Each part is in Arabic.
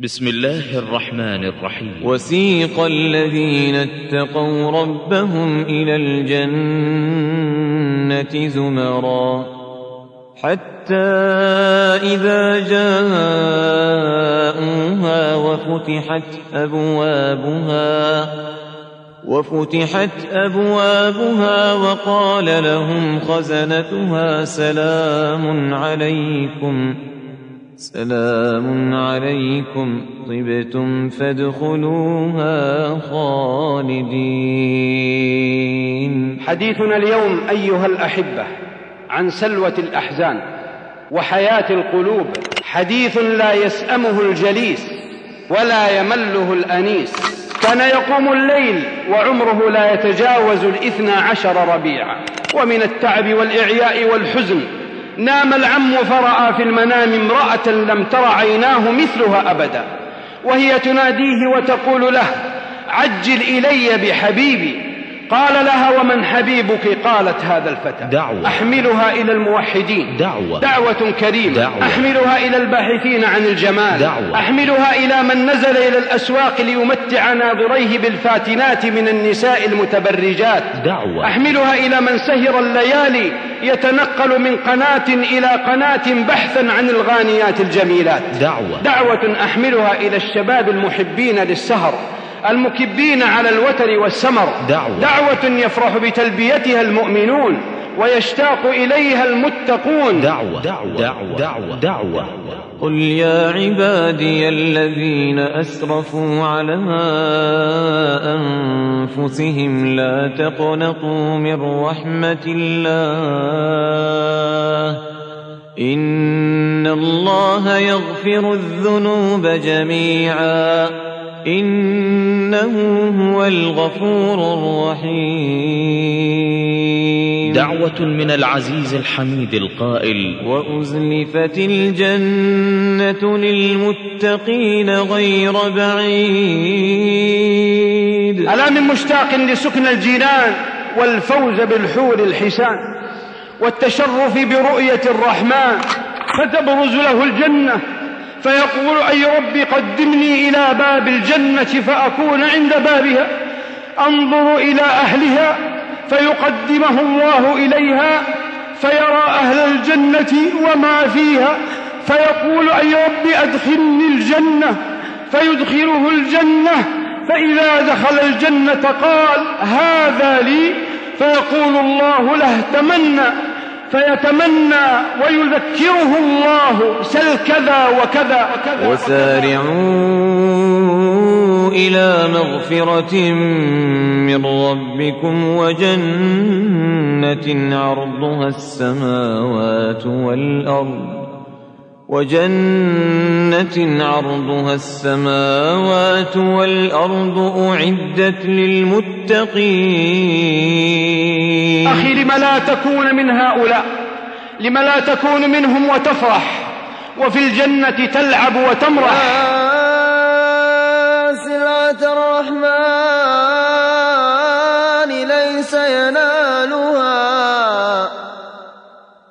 بسم الله الرحمن الرحيم. وسيق الذين اتقوا ربهم إلى الجنة زمرا حتى إذا جاءوها وفتحت أبوابها وفتحت أبوابها وقال لهم خزنتها سلام عليكم سلام عليكم. طبتم فادخلوها خالدين. حديثنا اليوم أيها الأحبة عن سلوة الأحزان وحياة القلوب. حديث لا يسأمه الجليس ولا يمله الأنيس. كان يقوم الليل وعمره لا يتجاوز الإثنى عشر ربيعا. ومن التعب والإعياء والحزن نام العم فرأى في المنام امرأة لم تر عيناه مثلها أبدا وهي تناديه وتقول له عجل إلي بحبيبي. قال لها ومن حبيبك قالت هذا الفتى دعوة. أحملها إلى الموحدين دعوة. دعوة كريمة دعوة. أحملها إلى الباحثين عن الجمال دعوة. أحملها إلى من نزل إلى الأسواق ليمتع ناظريه بالفاتنات من النساء المتبرجات دعوة. أحملها إلى من سهر الليالي يتنقل من قناة إلى قناة بحثا عن الغانيات الجميلات دعوة. دعوة أحملها إلى الشباب المحبين للسهر المكبين على الوتر والسمر. دعوة. دعوة يفرح بتلبيتها المؤمنون ويشتاق إليها المتقون. دعوة. دعوة. دعوة. دعوة, دعوة. قل يا عبادي الذين أسرفوا على أنفسهم لا تقنطوا من رحمة الله. إن الله يغفر الذنوب جميعا. إنه هو الغفور الرحيم. دعوة من العزيز الحميد القائل. وأزلفت الجنة للمتقين غير بعيد. ألا من مشتاق لسكن الجنان والفوز بالحور الحسان والتشرف برؤية الرحمن فتبرز له الجنة فيقول أي رب قدمني إلى باب الجنة فأكون عند بابها أنظر إلى أهلها فيقدمه الله إليها فيرى أهل الجنة وما فيها فيقول أي رب أدخلني الجنة فيدخله الجنة فإذا دخل الجنة قال هذا لي فيقول الله له تمنى. فيتمنى ويذكره الله سل كذا وكذا. وسارعوا إلى مغفرة من ربكم وجنة عرضها السماوات والأرض. وجنة عرضها السماوات والأرض أعدت للمتقين. أخي لم لا تكون من هؤلاء لم لا تكون منهم وتفرح وفي الجنة تلعب وتمرح. سلعة الرحمن ليس ينالها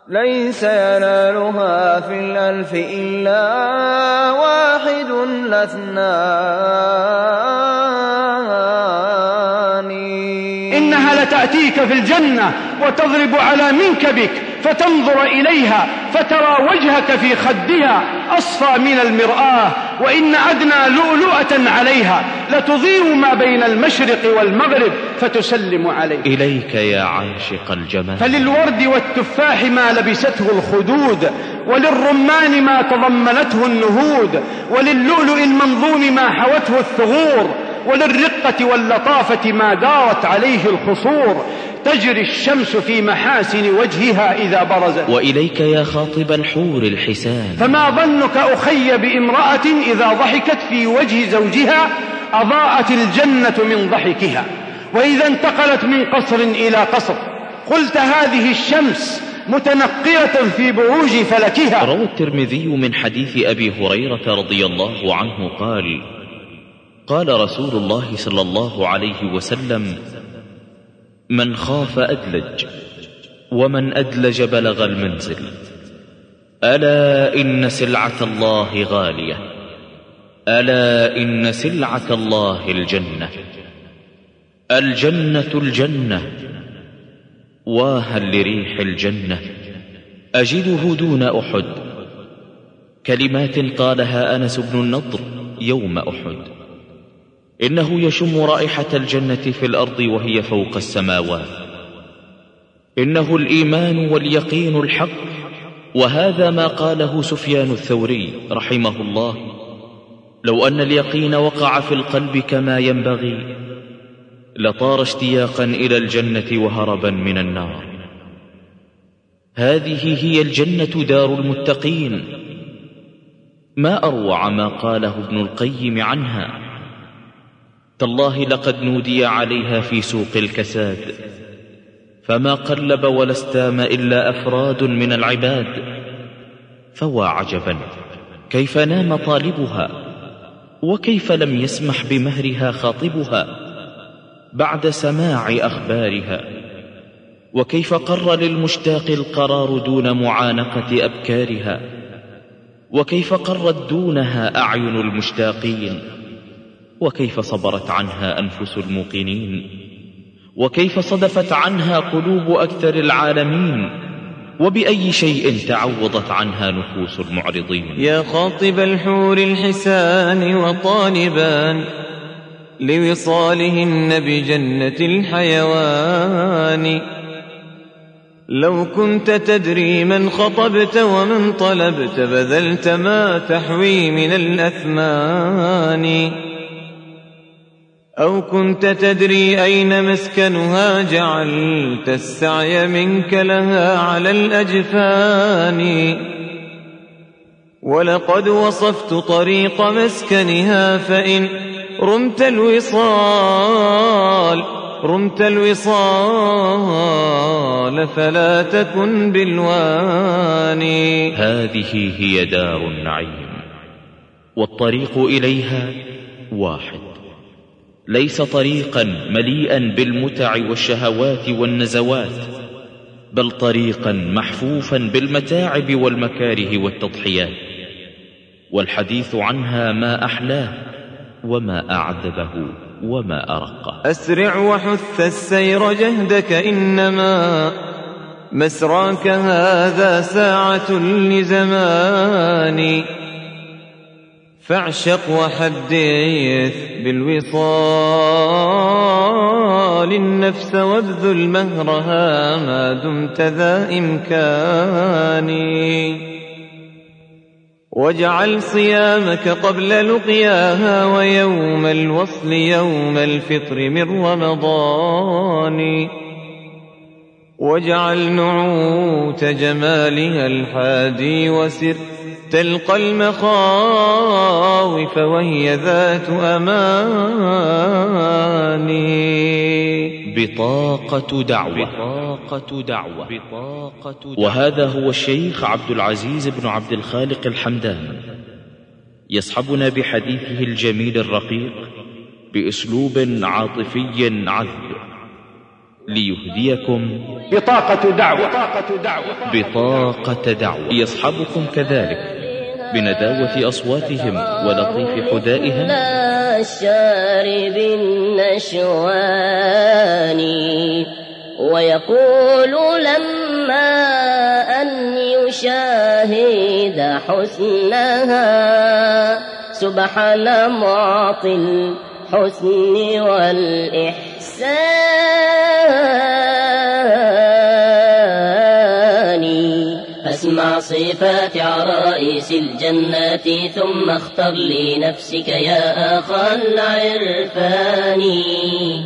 ليس ينالها الألف إلا واحد لاثنان. إنها لتأتيك في الجنة وتضرب على منكبك. فتنظر إليها فترى وجهك في خدها أصفى من المرآة وإن أدنى لؤلؤة عليها لتضيء ما بين المشرق والمغرب فتسلم عليه إليك يا عاشق الجمال. فللورد والتفاح ما لبسته الخدود وللرمان ما تضمنته النهود وللؤلؤ المنظوم ما حوته الثغور وللرقة واللطافة ما دارت عليه الخصور تجري الشمس في محاسن وجهها إذا برزت. وإليك يا خاطب الحور الحسان. فما ظنك أخي بامرأة إذا ضحكت في وجه زوجها أضاءت الجنة من ضحكها. وإذا انتقلت من قصر إلى قصر. قلت هذه الشمس متنقلة في بروج فلكها. روى الترمذي من حديث أبي هريرة رضي الله عنه قال قال رسول الله صلى الله عليه وسلم من خاف أدلج ومن أدلج بلغ المنزل. ألا إن سلعة الله غالية ألا إن سلعة الله الجنة. الجنة الجنة واها لريح الجنة. أجده دون أحد. كلمات قالها أنس بن النضر يوم أحد. إنه يشم رائحة الجنة في الأرض وهي فوق السماوات. إنه الإيمان واليقين الحق وهذا ما قاله سفيان الثوري رحمه الله لو أن اليقين وقع في القلب كما ينبغي لطار اشتياقا إلى الجنة وهربا من النار. هذه هي الجنة دار المتقين. ما أروع ما قاله ابن القيم عنها. تالله لقد نودي عليها في سوق الكساد فما قلب ولا استام إلا أفراد من العباد. فوا عجبا كيف نام طالبها؟ وكيف لم يسمح بمهرها خاطبها؟ بعد سماع أخبارها. وكيف قر للمشتاق القرار دون معانقة أبكارها؟ وكيف قرت دونها أعين المشتاقين؟ وكيف صبرت عنها أنفس الموقنين؟ وكيف صدفت عنها قلوب أكثر العالمين؟ وبأي شيء تعوضت عنها نفوس المعرضين؟ يا خاطب الحور الحسان وطالبان لوصالهن بجنة الحيوان. لو كنت تدري من خطبت ومن طلبت بذلت ما تحوي من الأثمان. أو كنت تدري أين مسكنها جعلت السعي منك لها على الأجفان. ولقد وصفت طريق مسكنها فإن رمت الوصال رمت الوصال فلا تكن بالواني هذه هي دار النعيم والطريق إليها واحد. ليس طريقا مليئا بالمتع والشهوات والنزوات بل طريقا محفوفا بالمتاعب والمكاره والتضحيات. والحديث عنها ما أحلاه وما أعذبه وما أرقه أسرع وحث السير جهدك إنما مسراك هذا ساعة لزمان فاعشق وحدث بالوصال النفس وابذل مهرها ما دمت ذا إمكاني واجعل صيامك قبل لقياها ويوم الوصل يوم الفطر من رمضان. واجعل نعوت جمالها الحادي وسر تلقى المخاوف وهي ذات أماني بطاقة دعوة. بطاقة دعوة. بطاقة وهذا هو الشيخ عبد العزيز بن عبد الخالق الحمدان. يصحبنا بحديثه الجميل الرقيق بأسلوب عاطفي عذب. ليهديكم. بطاقة دعوة. بطاقة دعوة. بطاقة دعوة. يصحبكم كذلك. بنداوة أصواتهم ولطيف حدائهم الشارب النشوان ويقول لما أن يشاهد حسنها سبحان معطي الحسن والإحسان. فاسمع صفات عرائس الجنات ثم اختر لنفسك يا أخا العرفان.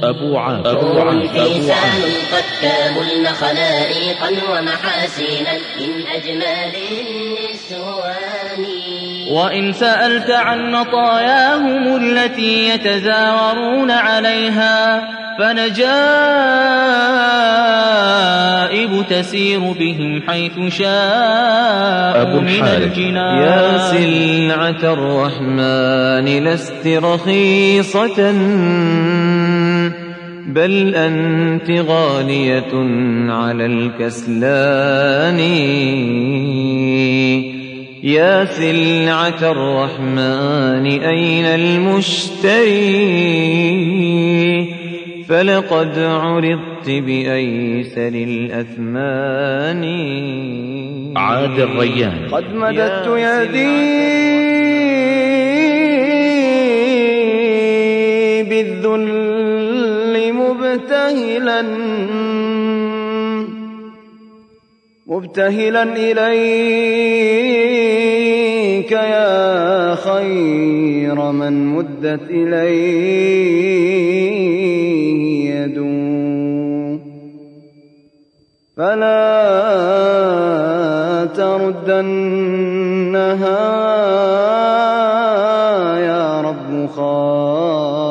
أبو عام أبو عام أبو حسان قد كاملن خلائقا ومحاسنا من أجمل النسوان. وإن سألت عن مطاياهم التي يتزاورون عليها فنجائب تسير بهم حيث أبو شاءوا من. الجنان يا سلعة الرحمن لست رخيصة بل أنت غالية على الكسلان يا سلعة الرحمن أين المشتري؟ فلقد عرضت بأيسر الأثمان. عاد الريان. قد مددت يدي بالذل مبتهلا مبتهلا إليك يا خير من مدت إليه يدو فلا تردنها يا رب خائبة.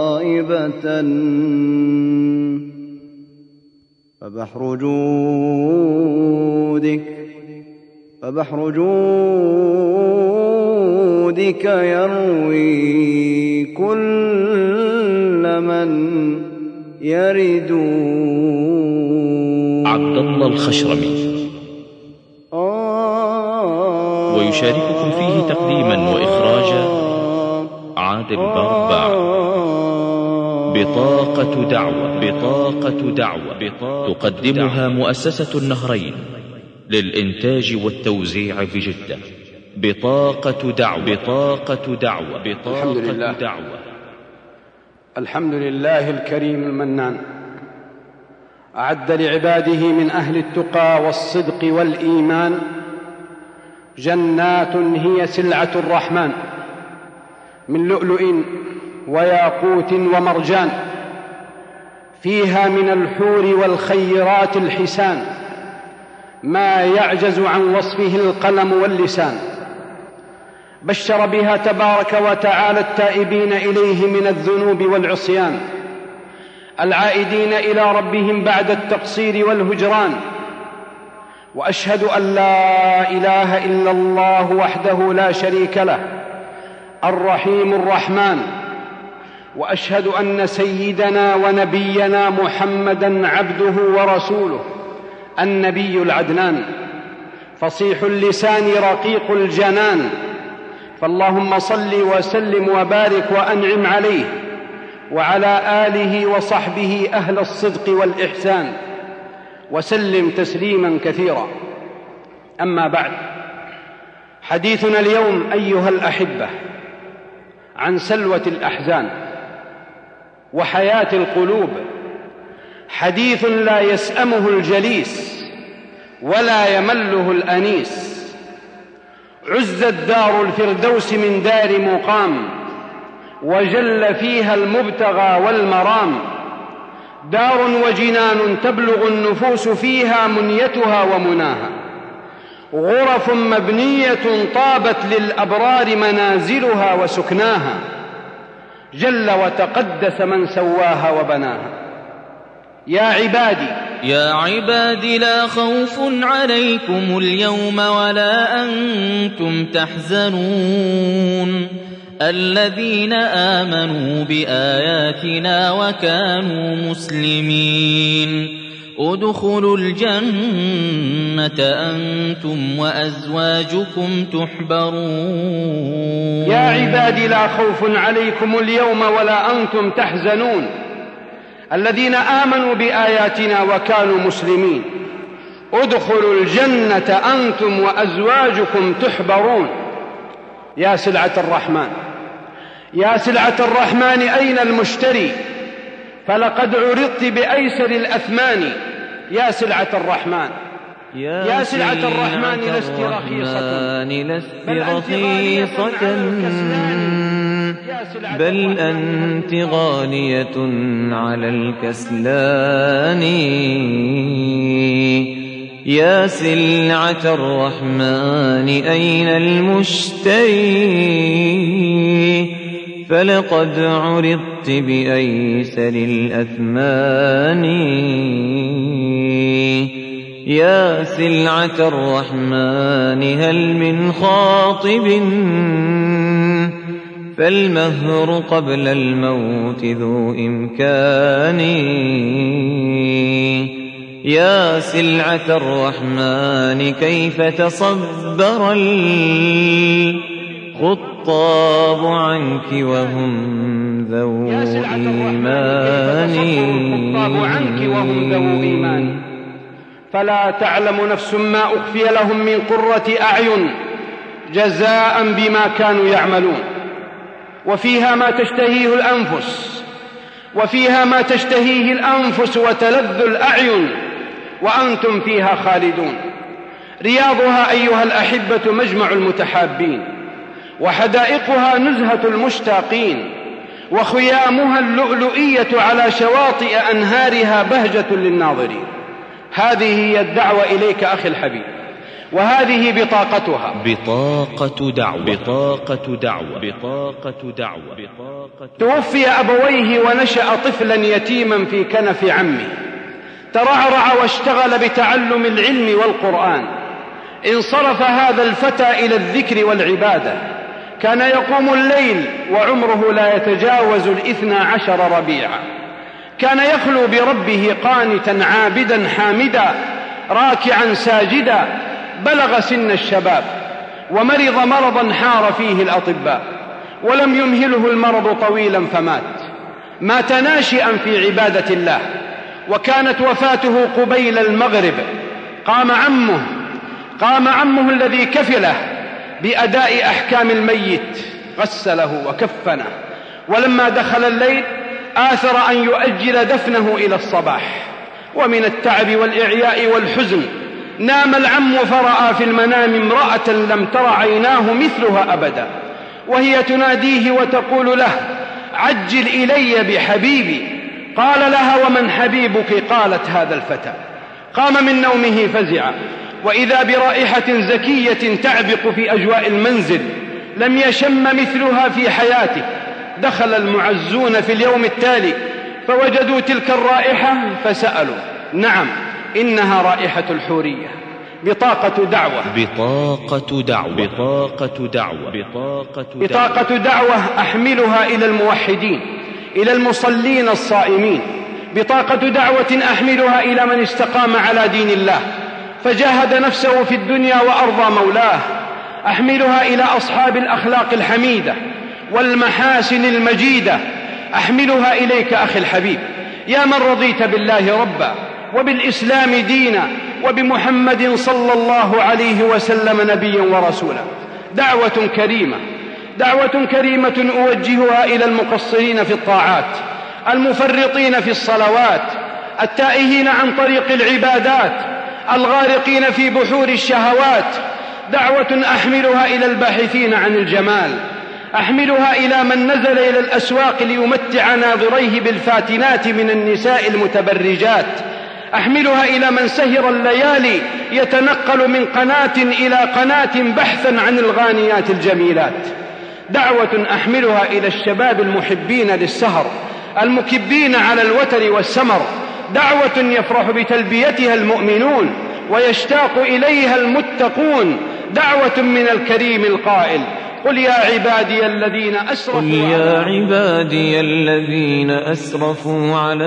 فبحر جودك فبحر جودك يروي كل من يرد. عبد الله الخشرمي. ويشارككم فيه تقديما وإخراجا عادل بربع بطاقة دعوة بطاقة دعوة تقدمها مؤسسة النهرين. للإنتاج والتوزيع في جدة. بطاقة دعوة. بطاقة دعوة. الحمد لله. بطاقة دعوة. الحمد لله الكريم المنان. أعد لعباده من أهل التقى والصدق والإيمان جنات هي سلعة الرحمن من لؤلؤ وياقوت ومرجان فيها من الحور والخيرات الحسان. ما يعجز عن وصفه القلم واللسان. بشر بها تبارك وتعالى التائبين إليه من الذنوب والعصيان. العائدين إلى ربهم بعد التقصير والهجران. وأشهد أن لا إله إلا الله وحده لا شريك له الرحيم الرحمن. وأشهد أن سيدنا ونبينا محمدا عبده ورسوله. النبي العدنان فصيح اللسان رقيق الجنان فاللهم صل وسلم وبارك وأنعم عليه وعلى آله وصحبه أهل الصدق والإحسان وسلم تسليما كثيرا. أما بعد حديثنا اليوم أيها الأحبة عن سلوة الأحزان وحياة القلوب حديث لا يسأمه الجليس ولا يمله الأنيس. عزت دار الفردوس من دار مقام وجل فيها المبتغى والمرام. دار وجنان تبلغ النفوس فيها منيتها ومناها. غرف مبنية طابت للأبرار منازلها وسكناها. جل وتقدس من سواها وبناها. يا عبادي. يا عباد لا خوف عليكم اليوم ولا أنتم تحزنون. الذين آمنوا بآياتنا وكانوا مسلمين. ادخلوا الجنة أنتم وأزواجكم تحبرون. يا عبادي لا خوف عليكم اليوم ولا أنتم تحزنون. الذين آمنوا بآياتنا وكانوا مسلمين. ادخلوا الجنة أنتم وأزواجكم تحبرون. يا سلعة الرحمن. يا سلعة الرحمن أين المشتري؟ فلقد عرضت بأيسر الأثمان. يا سلعة الرحمن. يا سلعة الرحمن لست رخيصة. لست بل أنت غالية رخيصة. بل. أنت غالية على الكسلان. يا سلعة الرحمن أين المشتري؟ فلقد عرضت بأيسر الأثمان. يا سلعة الرحمن هل من خاطب؟ فالمهر قبل الموت ذو إمكان. يا سلعة الرحمن كيف تصبر الخطاب عنك وهم ذو إيمان؟ عنك وهم ذو إيمان؟ فلا تعلم نفس ما أخفي لهم من قرة أعين جزاء بما كانوا يعملون. وفيها ما تشتهيه الأنفس وفيها ما تشتهيه الأنفس وتلذ الأعين وأنتم فيها خالدون. رياضها أيها الأحبة مجمع المتحابين وحدائقها نزهة المشتاقين وخيامها اللؤلؤية على شواطئ أنهارها بهجة للناظرين. هذه هي الدعوة إليك أخي الحبيب. وهذه بطاقتها. بطاقة دعوة. بطاقة دعوة. بطاقة دعوة. بطاقة توفي أبويه ونشأ طفلا يتيما في كنف عمه. ترعرع واشتغل بتعلم العلم والقرآن. انصرف هذا الفتى إلى الذكر والعبادة. كان يقوم الليل وعمره لا يتجاوز الإثنى عشر ربيعا. كان يخلو بربه قانتا عابدا حامدا راكعا ساجدا بلغ سن الشباب ومرض مرضا حار فيه الأطباء ولم يمهله المرض طويلا فمات. مات ناشئا في عبادة الله وكانت وفاته قبيل المغرب. قام عمه قام عمه الذي كفله بأداء أحكام الميت غسله وكفنه. ولما دخل الليل آثر أن يؤجل دفنه إلى الصباح. ومن التعب والإعياء والحزن نام العم فرأى في المنام امرأة لم تر عيناه مثلها أبدا وهي تناديه وتقول له عجل إلي بحبيبي. قال لها ومن حبيبك؟ قالت هذا الفتى. قام من نومه فزعا وإذا برائحة زكية تعبق في أجواء المنزل لم يشم مثلها في حياته. دخل المعزون في اليوم التالي فوجدوا تلك الرائحة فسألوا. نعم. إنها رائحة الحورية. بطاقة دعوة. بطاقة دعوة. بطاقة دعوة. بطاقة دعوة. بطاقة دعوة أحملها إلى الموحدين إلى المصلين الصائمين. بطاقة دعوة أحملها إلى من استقام على دين الله. فجاهد نفسه في الدنيا وأرضى مولاه. أحملها إلى أصحاب الأخلاق الحميدة والمحاسن المجيدة. أحملها إليك أخي الحبيب. يا من رضيت بالله ربا. وبالإسلام دينا وبمحمد صلى الله عليه وسلم نبيا ورسولا. دعوة كريمة. دعوة كريمة أوجهها إلى المقصرين في الطاعات المفرطين في الصلوات التائهين عن طريق العبادات الغارقين في بحور الشهوات. دعوة أحملها إلى الباحثين عن الجمال أحملها إلى من نزل إلى الأسواق ليمتع ناظريه بالفاتنات من النساء المتبرجات أحملها إلى من سهر الليالي يتنقل من قناة إلى قناة بحثا عن الغانيات الجميلات. دعوة أحملها إلى الشباب المحبين للسهر المكبين على الوتر والسمر. دعوة يفرح بتلبيتها المؤمنون ويشتاق إليها المتقون. دعوة من الكريم القائل. قل يا عبادي الذين أسرفوا قل يا عبادي الذين أسرفوا على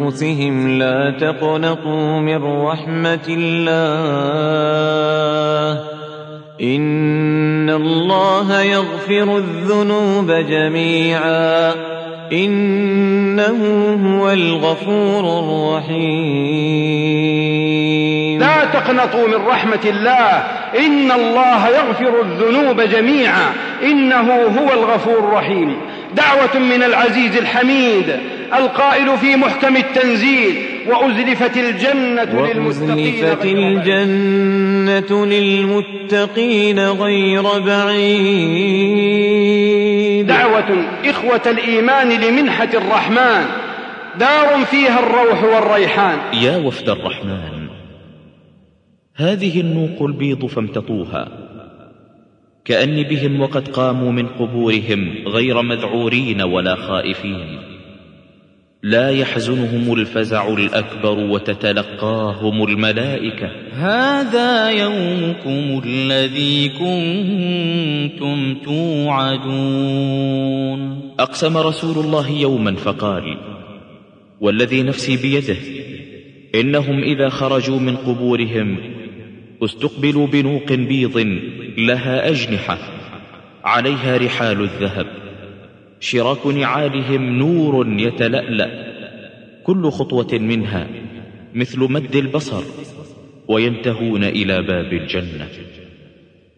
أنفسهم لا تقنطوا من رحمة الله إن الله يغفر الذنوب جميعا إنه هو الغفور الرحيم لا تقنطوا من رحمة الله إن الله يغفر الذنوب جميعا. إنه هو الغفور الرحيم. دعوة من العزيز الحميد القائل في محكم التنزيل وأزلفت الجنة للمتقين وأزلفت غير بعيد. الجنة للمتقين غير بعيد. دعوة إخوة الإيمان لمنحة الرحمن. دار فيها الروح والريحان. يا وفد الرحمن. هذه النوق البيض فامتطوها. كأن بهم وقد قاموا من قبورهم غير مذعورين ولا خائفين. لا يحزنهم الفزع الأكبر وتتلقاهم الملائكة. هذا يومكم الذي كنتم توعدون. أقسم رسول الله يوما فقال والذي نفسي بيده إنهم إذا خرجوا من قبورهم استقبلوا بنوق بيض لها أجنحة عليها رحال الذهب. شراك نعالهم نور يتلألأ كل خطوة منها مثل مد البصر وينتهون إلى باب الجنة.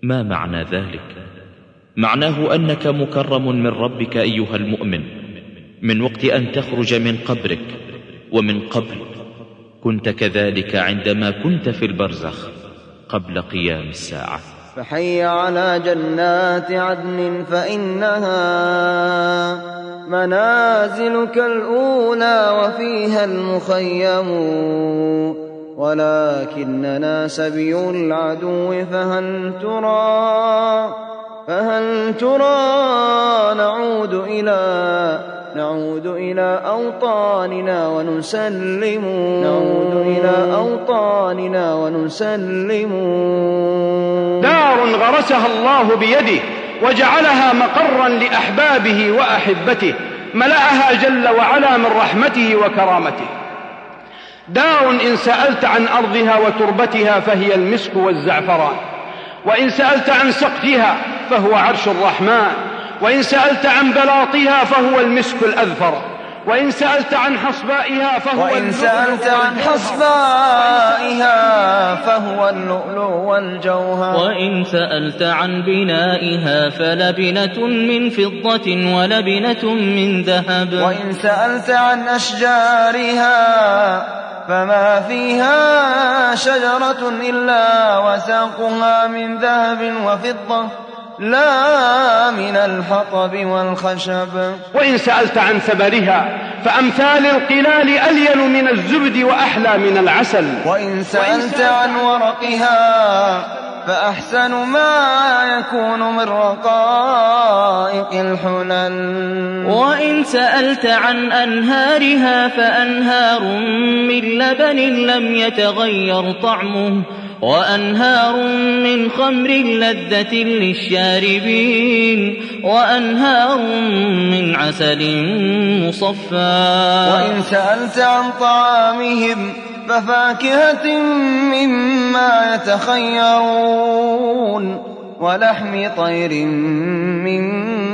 ما معنى ذلك؟ معناه أنك مكرم من ربك أيها المؤمن من وقت أن تخرج من قبرك ومن قبل كنت كذلك عندما كنت في البرزخ. قبل قيام الساعة. فحي على جنات عدن فإنها منازلك الأولى وفيها المخيم. ولكننا سبي العدو فهل ترى فهل ترى نعود إلى نعود إلى أوطاننا ونسلم. نعود إلى أوطاننا ونسلم. دار غرسها الله بيده وجعلها مقرا لأحبابه وأحبته ملأها جل وعلا من رحمته وكرامته. دار إن سألت عن أرضها وتربتها فهي المسك والزعفران وإن سألت عن سقفها فهو عرش الرحمن. وإن سألت عن بلاطها فهو المسك الأذفر. وإن سألت عن حصبائها فهو وإن سألت عن حصبائها فهو اللؤلؤ والجوهر. وإن سألت عن بنائها فلبنة من فضة ولبنة من ذهب. وإن سألت عن أشجارها فما فيها شجرة إلا وساقها من ذهب وفضة. لا من الحطب والخشب. وإن سألت عن ثمرها فأمثال القلال ألين من الزبد وأحلى من العسل. وإن سألت عن ورقها فأحسن ما يكون من رقائق الحلل وإن سألت عن أنهارها فأنهار من لبن لم يتغير طعمه. وأنهار من خمر لذة للشاربين وأنهار من عسل مصفى. وإن سألت عن طعامهم ففاكهة مما يتخيرون ولحم طير مما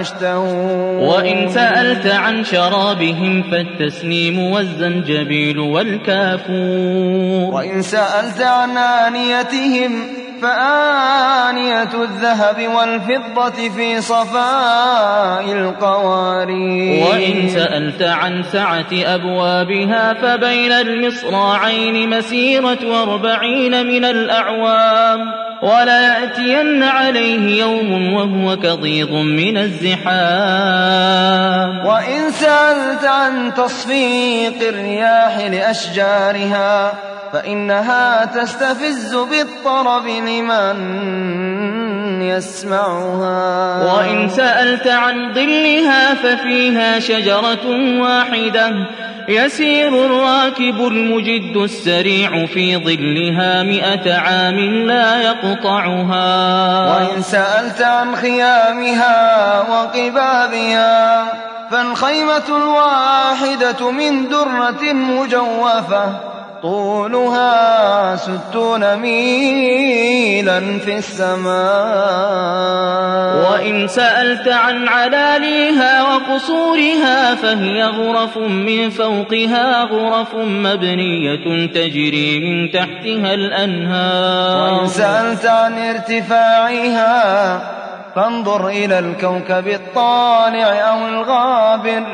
يشتهون. وإن سألت عن شرابهم فالتسنيم والزنجبيل والكافور. وإن سألت عن آنيتهم فآنية الذهب والفضة في صفاء القوارير. وإن سألت عن سعة أبوابها فبين المصراعين مسيرة أربعين من الأعوام. وليأتين عليه يوم وهو كضيض من الزحام. وإن سألت عن تصفيق الرياح لأشجارها فإنها تستفز بالطرب لمن يسمعها. وإن سألت عن ظلها ففيها شجرة واحدة. يسير الراكب المجد السريع في ظلها مئة عام لا يقطعها. وإن سألت عن خيامها وقبابها فالخيمة الواحدة من درة مجوفة. طولها ستون ميلا في السماء. وإن سألت عن علاليها وقصورها فهي غرف من فوقها غرف مبنية تجري من تحتها الأنهار. وإن سألت عن ارتفاعها فانظر إلى الكوكب الطالع أو الغابر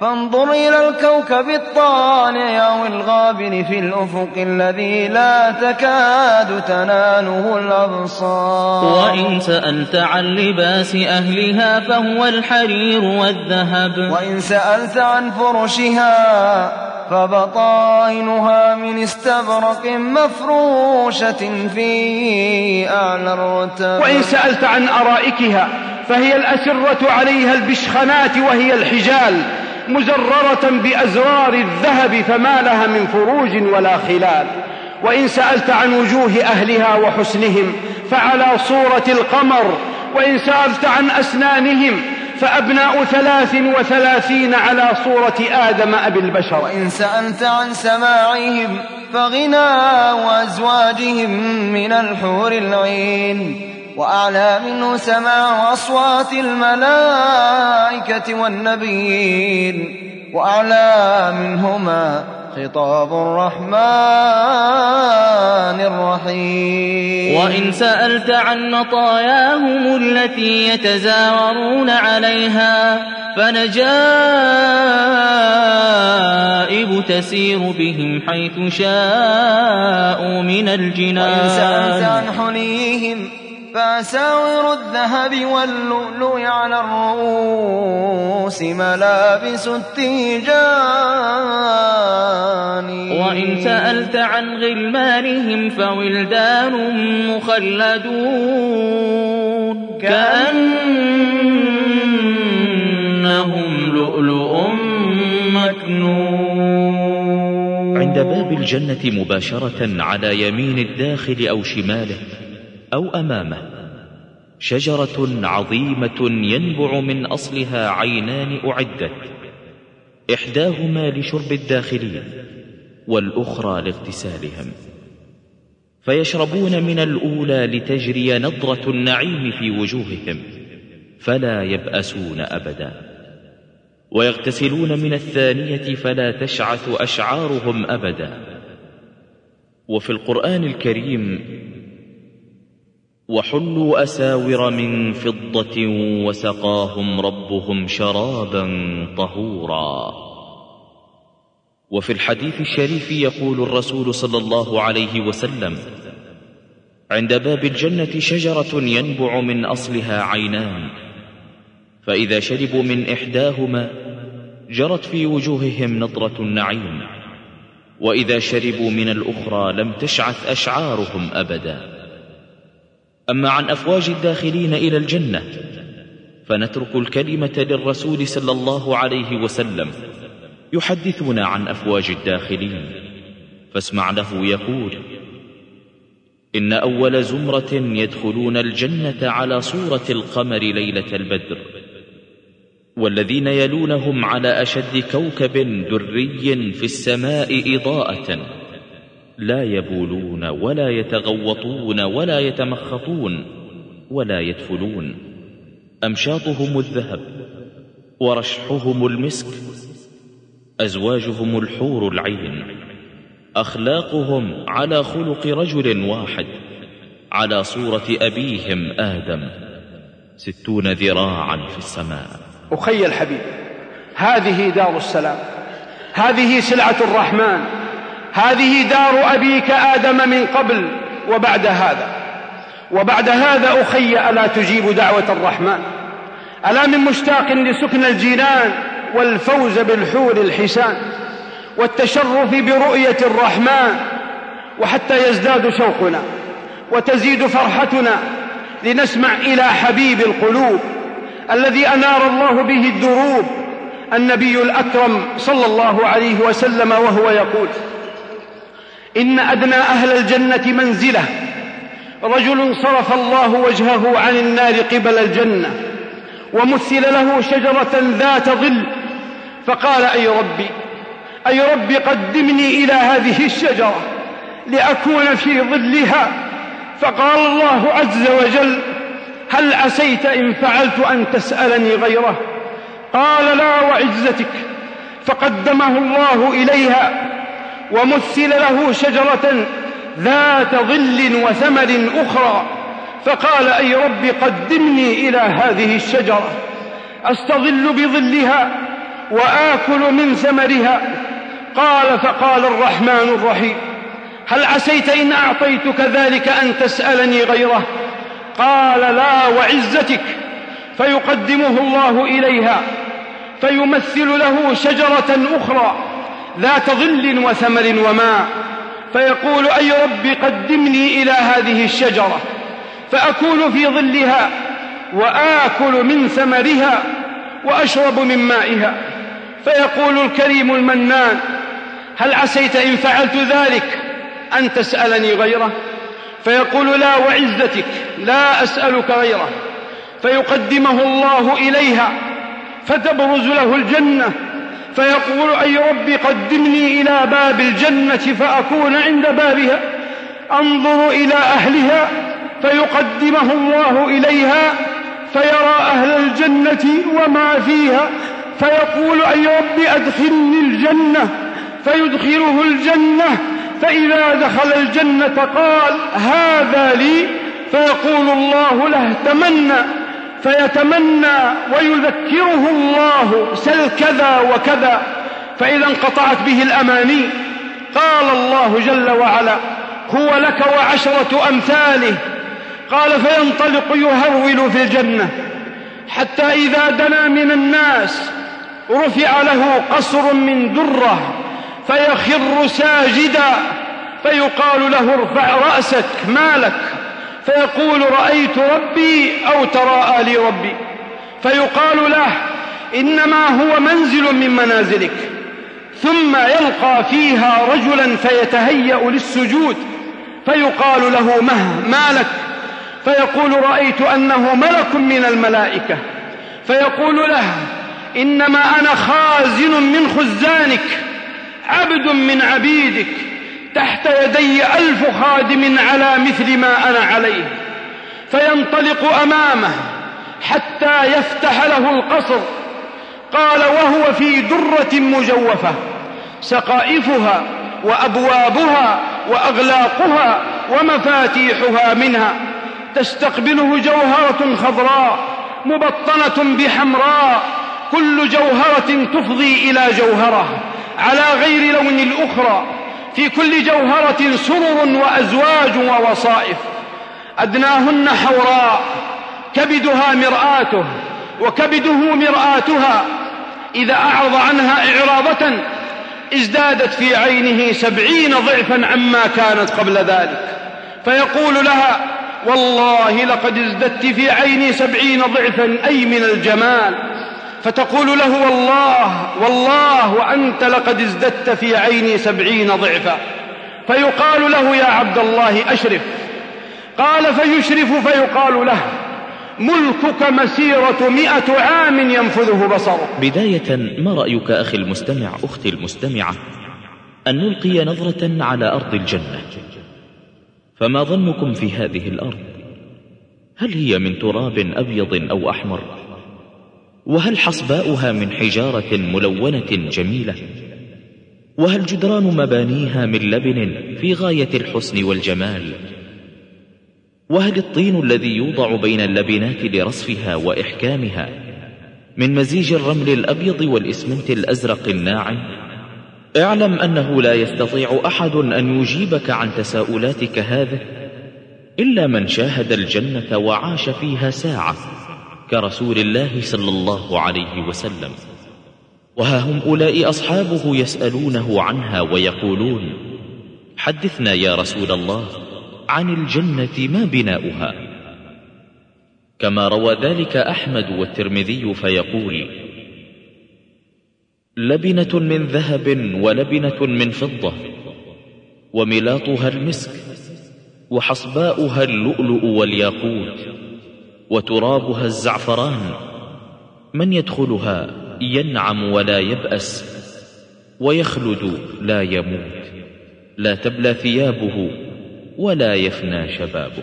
فانظر إلى الكوكب الطالع أو الغابر في الأفق الذي لا تكاد تناله الأبصار. وإن سألت عن لباس أهلها فهو الحرير والذهب. وإن سألت عن فرشها فبطائنها من استبرق مفروشة في أعلى الرتب. وإن سألت عن أرائكها فهي الأسرة عليها البشخنات وهي الحجال. مزررة بأزرار الذهب فما لها من فروج ولا خلال. وإن سألت عن وجوه أهلها وحسنهم فعلى صورة القمر. وإن سألت عن أسنانهم فأبناء ثلاث وثلاثين على صورة آدم أبي البشر. وإن سألت عن سماعهم فغنى وأزواجهم من الحور العين. وأعلى منه سماع أصوات الملائكة والنبيين وأعلى منهما خطاب الرحمن الرحيم. وإن سألت عن مطاياهم التي يتزاورون عليها فنجائب تسير بهم حيث شاءوا من الجنان. وإن سألت عن حليهم فأساور الذهب واللؤلؤ على الرؤوس ملابس التيجان. وإن سألت عن غلمانهم فولدان مخلدون. كأنهم لؤلؤ مكنون. عند باب الجنة مباشرة على يمين الداخل أو شماله أو أمامه. شجرة عظيمة ينبع من أصلها عينان أعدت. إحداهما لشرب الداخلين والأخرى لاغتسالهم. فيشربون من الأولى لتجري نضرة النعيم في وجوههم فلا يبأسون أبدا. ويغتسلون من الثانية فلا تشعث أشعارهم أبدا. وفي القرآن الكريم وحلوا أساور من فضة وسقاهم ربهم شرابا طهورا. وفي الحديث الشريف يقول الرسول صلى الله عليه وسلم عند باب الجنة شجرة ينبع من أصلها عينان فإذا شربوا من إحداهما جرت في وجوههم نضرة النعيم وإذا شربوا من الأخرى لم تشعث أشعارهم أبداً. أما عن أفواج الداخلين إلى الجنة فنترك الكلمة للرسول صلى الله عليه وسلم يحدثنا عن أفواج الداخلين. فاسمع له يقول إن أول زمرة يدخلون الجنة على صورة القمر ليلة البدر والذين يلونهم على أشد كوكب دري في السماء إضاءة. لا يبولون ولا يتغوطون ولا يتمخطون ولا يدفلون أمشاطهم الذهب ورشحهم المسك أزواجهم الحور العين. أخلاقهم على خلق رجل واحد على صورة أبيهم آدم. ستون ذراعا في السماء. أخي الحبيب هذه دار السلام هذه سلعة الرحمن هذه دار أبيك آدم من قبل وبعد هذا. وبعد هذا أخي ألا تجيب دعوة الرحمن؟ ألا من مشتاق لسكن الجيران والفوز بالحور الحسان والتشرف برؤية الرحمن وحتى يزداد شوقنا وتزيد فرحتنا لنسمع إلى حبيب القلوب الذي أنار الله به الدروب النبي الأكرم صلى الله عليه وسلم وهو يقول إن أدنى أهل الجنة منزلة. رجل صرف الله وجهه عن النار قبل الجنة ومثل له شجرة ذات ظل. فقال أي ربي أي ربي قدمني إلى هذه الشجرة لأكون في ظلها. فقال الله عز وجل هل عسيت إن فعلت أن تسألني غيره؟ قال لا وعزتك فقدمه الله إليها. ومثل له شجرة ذات ظل وثمر أخرى. فقال أي رب قدمني إلى هذه الشجرة. أستظل بظلها وآكل من ثمرها. قال فقال الرحمن الرحيم هل عسيت إن أعطيتك ذلك أن تسألني غيره؟ قال لا وعزتك. فيقدمه الله إليها فيمثل له شجرة أخرى. ذات ظل وثمر وماء فيقول أي رب قدمني إلى هذه الشجرة فأكون في ظلها وآكل من ثمرها وأشرب من مائها. فيقول الكريم المنان هل عسيت إن فعلت ذلك؟ أن تسألني غيره. فيقول لا وعزتك لا أسألك غيره. فيقدمه الله إليها فتبرز له الجنة. فيقول أي رب قدمني إلى باب الجنة فأكون عند بابها أنظر إلى أهلها فيقدمه الله إليها فيرى أهل الجنة وما فيها فيقول أي رب أدخلني الجنة فيدخله الجنة فإذا دخل الجنة قال هذا لي فيقول الله له تمنى. فيتمنى ويذكره الله سل كذا وكذا فإذا انقطعت به الأماني قال الله جل وعلا هو لك وعشرة أمثاله قال فينطلق يهرول في الجنة حتى إذا دنا من الناس رفع له قصر من درة فيخر ساجدا فيقال له ارفع رأسك ما لك فيقول رأيت ربي أو تراءى لي ربي. فيقال له إنما هو منزل من منازلك. ثم يلقى فيها رجلا فيتهيأ للسجود. فيقال له مه ما لك؟ فيقول رأيت أنه ملك من الملائكة. فيقول له إنما أنا خازن من خزانك عبد من عبيدك. تحت يدي ألف خادم على مثل ما أنا عليه فينطلق أمامه حتى يفتح له القصر. قال وهو في درة مجوفة سقائفها وأبوابها وأغلاقها ومفاتيحها منها تستقبله جوهرة خضراء مبطنة بحمراء كل جوهرة تفضي إلى جوهرة على غير لون الأخرى في كل جوهرة سرر وأزواج ووصائف. أدناهن حوراء كبدها مرآته وكبده مرآتها. إذا أعرض عنها إعراضة ازدادت في عينه سبعين ضعفا عما كانت قبل ذلك. فيقول لها والله لقد ازددت في عيني سبعين ضعفا أي من الجمال. فتقول له والله والله وأنت لقد ازددت في عيني سبعين ضعفا. فيقال له يا عبد الله أشرف. قال فيشرف فيقال له ملكك مسيرة مئة عام ينفذه بصرك بداية ما رأيك أخي المستمع أختي المستمعة أن نلقي نظرة على أرض الجنة؟ فما ظنكم في هذه الأرض؟ هل هي من تراب أبيض أو أحمر؟ وهل حصباؤها من حجارة ملونة جميلة؟ وهل جدران مبانيها من لبن في غاية الحسن والجمال؟ وهل الطين الذي يوضع بين اللبنات لرصفها وإحكامها من مزيج الرمل الأبيض والإسمنت الأزرق الناعم؟ اعلم أنه لا يستطيع أحد أن يجيبك عن تساؤلاتك هذه إلا من شاهد الجنة وعاش فيها ساعة. كرسول الله صلى الله عليه وسلم. وها هم أولئك أصحابه يسألونه عنها ويقولون حدثنا يا رسول الله عن الجنة ما بناؤها. كما روى ذلك أحمد والترمذي فيقول لبنة من ذهب ولبنة من فضة وملاطها المسك وحصباؤها اللؤلؤ والياقوت. وترابها الزعفران. من يدخلها ينعم ولا يبأس ويخلد لا يموت. لا تبلى ثيابه ولا يفنى شبابه.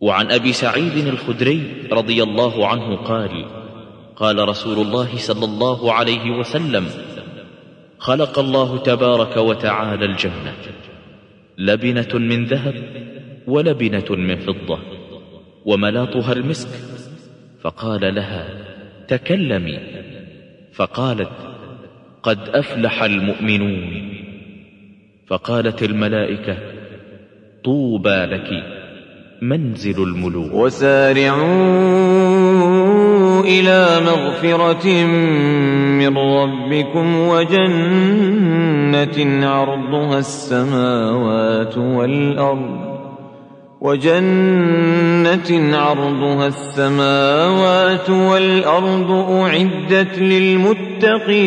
وعن أبي سعيد الخدري رضي الله عنه قال قال رسول الله صلى الله عليه وسلم خلق الله تبارك وتعالى الجنة. لبنة من ذهب ولبنة من فضة. وملاطها المسك. فقال لها تكلمي. فقالت قد أفلح المؤمنون. فقالت الملائكة طوبى لك منزل الملوك. وسارعوا إلى مغفرة من ربكم وجنة عرضها السماوات والأرض. وجنة عرضها السماوات والأرض أعدت للمتقين.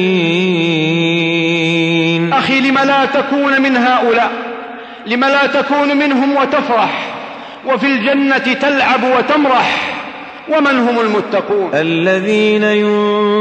أخي لم لا تكون من هؤلاء؟ لم لا تكون منهم وتفرح؟ وفي الجنة تلعب وتمرح؟ ومن هم المتقون؟ الذين ينفقون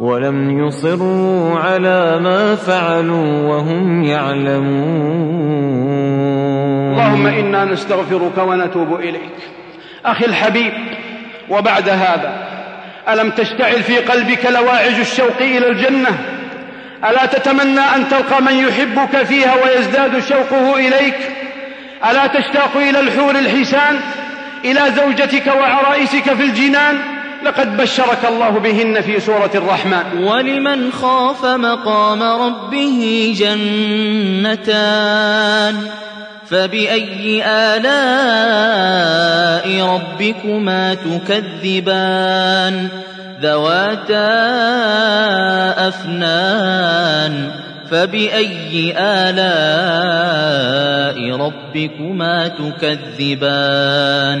ولم يصروا على ما فعلوا وهم يعلمون. اللهم إنا نستغفرك ونتوب إليك. أخي الحبيب وبعد هذا ألم تشتعل في قلبك لواعج الشوق إلى الجنة؟ ألا تتمنى أن تلقى من يحبك فيها ويزداد شوقه إليك؟ ألا تشتاق إلى الحور الحسان إلى زوجتك وعرائسك في الجنان؟ لقد بشرك الله بهن في سورة الرحمن. ولمن خاف مقام ربه جنتان فبأي آلاء ربكما تكذبان؟ ذواتا أفنان فبأي آلاء ربكما تكذبان؟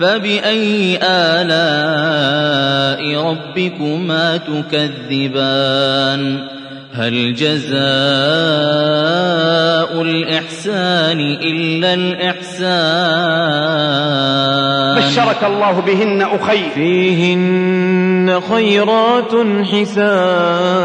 فبأي آلاء ربكما تكذبان؟ هل جزاء الإحسان إلا الإحسان؟ بشرك الله بهن أخي. فيهن خيرات حسان.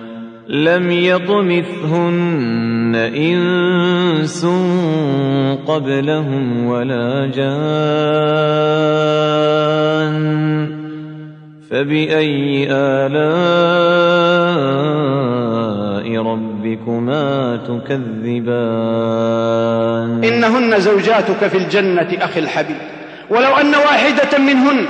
لم يطمثهن إنس قبلهم ولا جان فبأي آلاء ربكما تكذبان؟ إنهن زوجاتك في الجنة أخي الحبيب. ولو أن واحدة منهن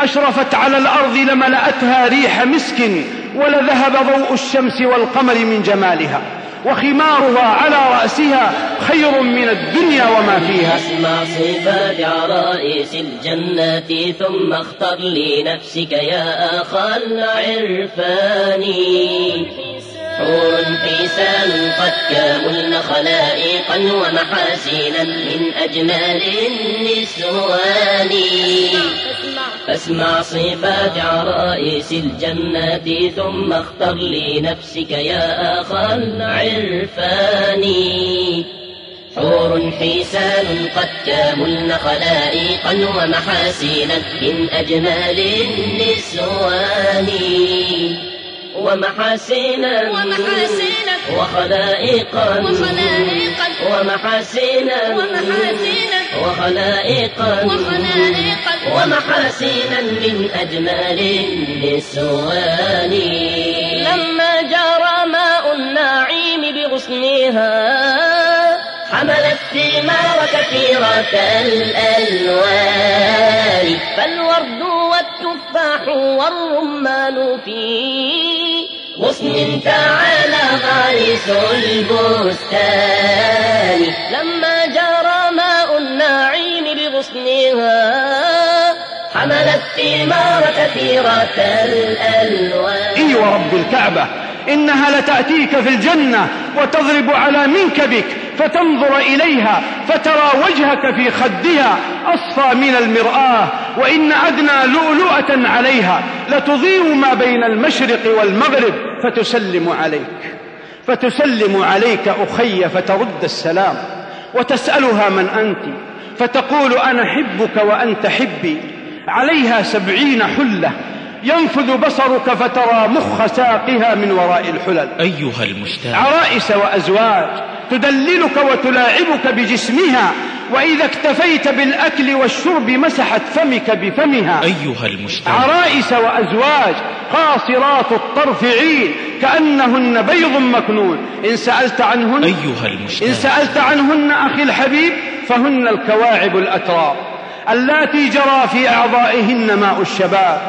أشرفت على الأرض لملأتها ريح مسك ولذهب ضوء الشمس والقمر من جمالها وخمارها على رأسها خير من الدنيا وما فيها. أسمع صفات عرائس الجنات ثم اختر لنفسك يا أخا العرفان. حور حسان قد كاملن خلائقا ومحاسنا من أجمال النسوان. فاسمع صفات عرائس الجنات ثم اختر لنفسك يا أخا العرفان حور حسان قد كاملن خلائقا ومحاسنا من أجمال النسوان. ومحاسنا ومحاسنا وخلائقا وخلائقا ومحاسنا ومحاسنا وخلائقا وخلائقا ومحاسنا من أجمال النسوان لما جرى ماء النعيم بغصنها حملت ثمار كثيرة الألوان. فالورد والتفاح والرمان في غصن تعالى غارس البستان. لما جرى ماء النعيم بغصنها حملت ثمار كثيرة الألوان. إي ورب الكعبة إنها لتأتيك في الجنة وتضرب على منكبك فتنظر إليها فترى وجهك في خدها أصفى من المرآة وإن أدنى لؤلؤة عليها لتضيء ما بين المشرق والمغرب فتسلم عليك. فتسلم عليك أخي فترد السلام وتسألها من أنت فتقول أنا حبك وأنت حبي. عليها سبعين حلة. ينفذ بصرك فترى مخ ساقها من وراء الحلل. أيها المشتاق. عرائس وأزواج تدللك وتلاعبك بجسمها وإذا اكتفيت بالأكل والشرب مسحت فمك بفمها. أيها المشتاق. عرائس وأزواج قاصرات الطرف عين كأنهن بيض مكنون. إن سألت عنهن أيها إن المشتاق سألت عنهن أخي الحبيب فهن الكواعب الأتراب. اللاتي جرى في أعضائهن ماء الشباب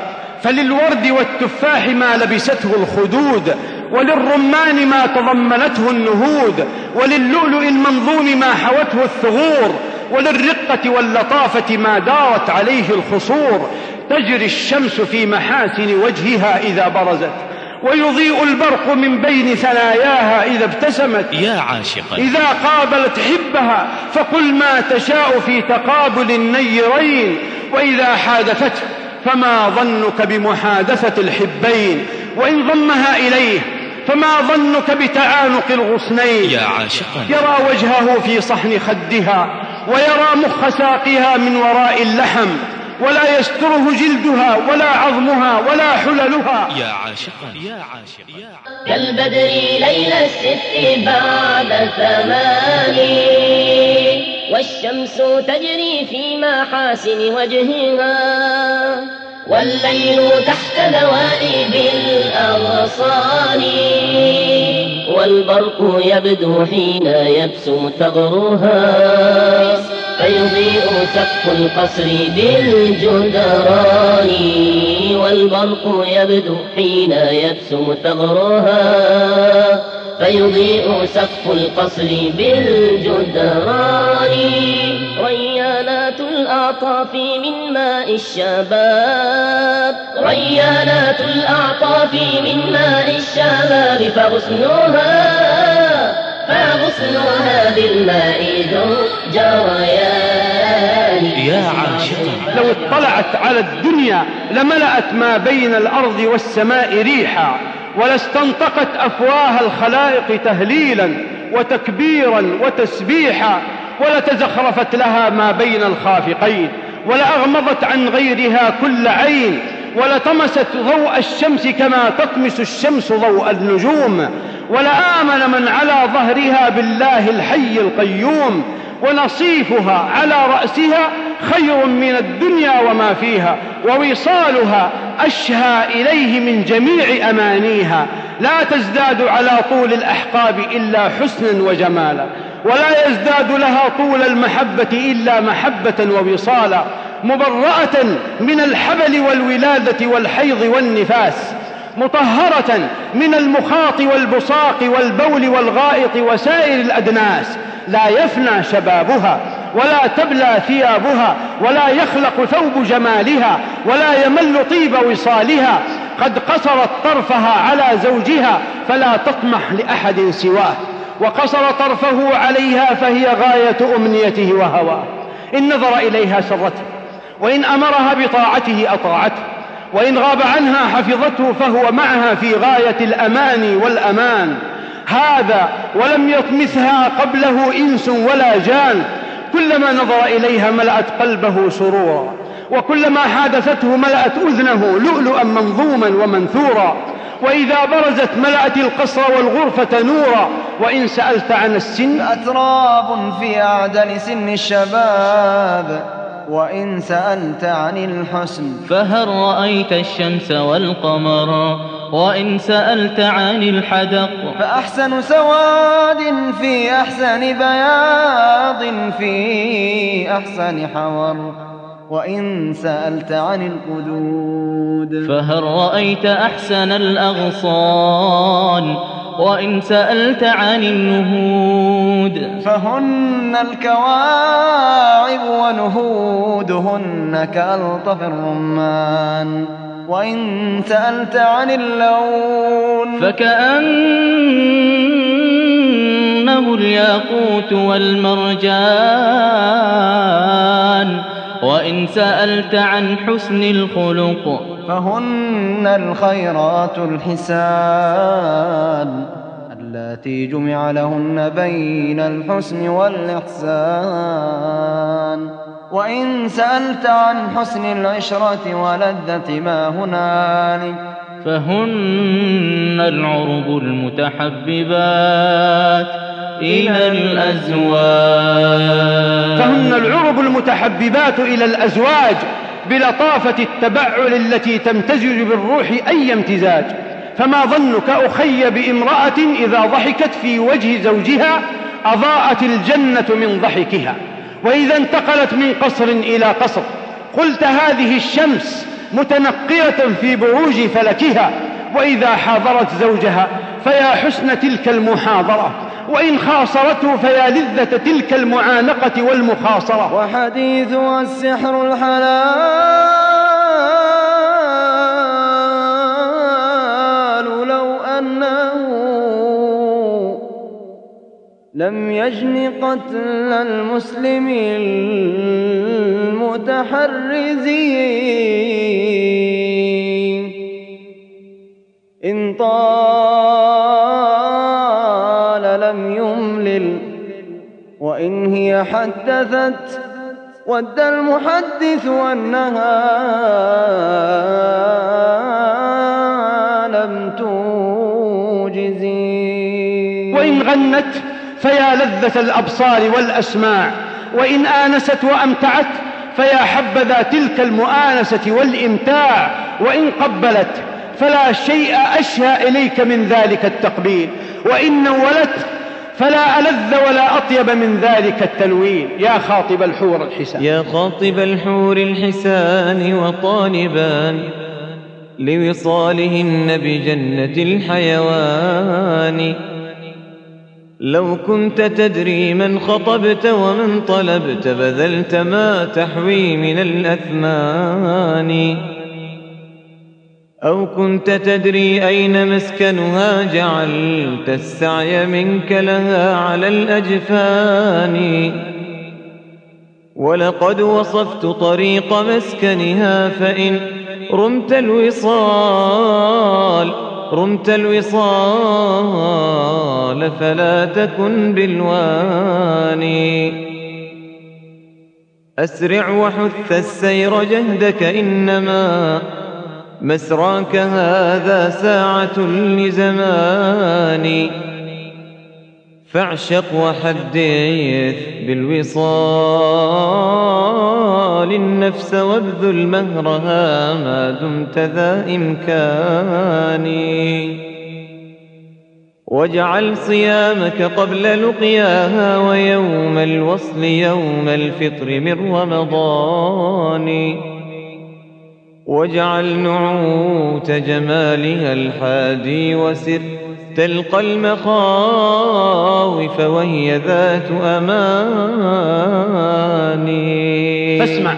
فللورد والتفاح ما لبسته الخدود وللرمان ما تضمنته النهود وللؤلؤ المنظوم ما حوته الثغور وللرقة واللطافة ما دارت عليه الخصور تجري الشمس في محاسن وجهها إذا برزت. ويضيء البرق من بين ثناياها إذا ابتسمت. يا عاشقا. إذا قابلت حبها فقل ما تشاء في تقابل النيرين وإذا حادثته فما ظنك بمحادثة الحبين وإن ضمها إليه فما ظنك بتعانق الغصنين. يا عاشقا. يرى وجهه في صحن خدها ويرى مخ ساقها من وراء اللحم. ولا يستره جلدها ولا عظمها ولا حللها. يا عاشقا يا عاشقا. كالبدر ليل الست بعد ثمان والشمس تجري في محاسن وجهها والليل تحت ذوائب الأغصان والبرق يبدو حين يبسم ثغرها. فيضيء سقف القصر بالجدران والبرق يبدو حين يبسم ثغرها. فيضيء سقف القصر بالجدران ريانات الأعطاف من ماء الشباب. ريانات الأعطاف من ماء الشباب فغصنها. فغصنها بالماء ذو جريان يا عاشقا. لو اطلعت على الدنيا لملأت ما بين الأرض والسماء ريحا ولاستنطقت أفواه الخلائق تهليلا وتكبيرا وتسبيحا ولتزخرفت لها ما بين الخافقين ولأغمضت عن غيرها كل عين ولطمست ضوء الشمس كما تطمس الشمس ضوء النجوم. ولآمن من على ظهرها بالله الحي القيوم ونصيفها على رأسها خير من الدنيا وما فيها ووصالها أشهى إليه من جميع أمانيها. لا تزداد على طول الأحقاب إلا حسنا وجمالا ولا يزداد لها طول المحبة إلا محبة ووصالا مبرأة من الحبل والولادة والحيض والنفاس. مطهرة من المخاط والبصاق والبول والغائط وسائر الأدناس. لا يفنى شبابها ولا تبلى ثيابها ولا يخلق ثوب جمالها ولا يمل طيب وصالها. قد قصرت طرفها على زوجها فلا تطمح لأحد سواه. وقصر طرفه عليها فهي غاية أمنيته وهواه. إن نظر إليها سرته وإن أمرها بطاعته أطاعته. وإن غاب عنها حفظته فهو معها في غاية الأمان والأمان. هذا ولم يطمثها قبله إنس ولا جان. كلما نظر إليها ملأت قلبه سرورا. وكلما حادثته ملأت أذنه لؤلؤا منظوما ومنثورا. وإذا برزت ملأت القصر والغرفة نورا. وإن سألت عن السن أتراب في أعدل سن الشباب. وإن سألت عن الحسن. فهل رأيت الشمس والقمر؟ وإن سألت عن الحدق. فأحسن سواد في أحسن بياض في أحسن حور. وإن سألت عن القدود. فهل رأيت أحسن الأغصان؟ وإن سألت عن النهود فهن الكواعب ونهودهن كألطف الرمان. وإن سألت عن اللون. فكأنه الياقوت والمرجان. وإن سألت عن حسن الخلق. فهن الخيرات الحسان. اللاتي جمع لهن بين الحسن والإحسان. وإن سألت عن حسن العشرة ولذة ما هنالك فهن العرب المتحببات إلى الأزواج. فهن العرب المتحببات إلى الأزواج بلطافة التبعل التي تمتزج بالروح أي امتزاج. فما ظنك أخي بامرأة إذا ضحكت في وجه زوجها أضاءت الجنة من ضحكها. وإذا انتقلت من قصر إلى قصر. قلت هذه الشمس متنقية في بروج فلكها. وإذا حاضرت زوجها فيا حسن تلك المحاضرة. وإن خاصرته فيا لذة تلك المعانقة والمخاصرة. وحديثها السحر الحلال. لم يجن قتل المسلم المتحرزين. إن طال لم يملل وإن هي حدثت ود المحدث أنها لم توجزي. وإن غنت فيا لذة الأبصار والأسماع وإن آنست وأمتعت فيا حبذا تلك المؤانسة والإمتاع وإن قبلت فلا شيء أشهى إليك من ذلك التقبيل وإن نولت فلا ألذ ولا أطيب من ذلك التلوين. يا خاطب الحور الحسان. يا خاطب الحور الحسان وطالبان لوصالهن بجنة الحيوان. لو كنت تدري من خطبت ومن طلبت بذلت ما تحوي من الأثمان. أو كنت تدري أين مسكنها جعلت السعي منك لها على الأجفان. ولقد وصفت طريق مسكنها فإن رمت الوصال رمت الوصال فلا تكن بالواني أسرع وحث السير جهدك إنما مسراك هذا ساعة لزمان. فاعشق وحدث بالوصال النفس وابذل مهرها ما دمت ذا إمكاني واجعل صيامك قبل لقياها ويوم الوصل يوم الفطر من رمضان. واجعل نعوت جمالها الحادي وسر تلقى المخاوف وهي ذات أماني فاسمع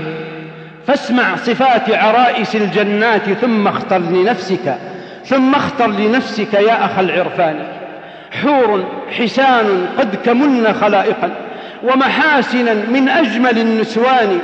فاسمع صفات عرائس الجنات ثم اختر لنفسك ثم اختر لنفسك يا أخ العرفان. حور حسان قد كمن خلائقا ومحاسنا من أجمل النسوان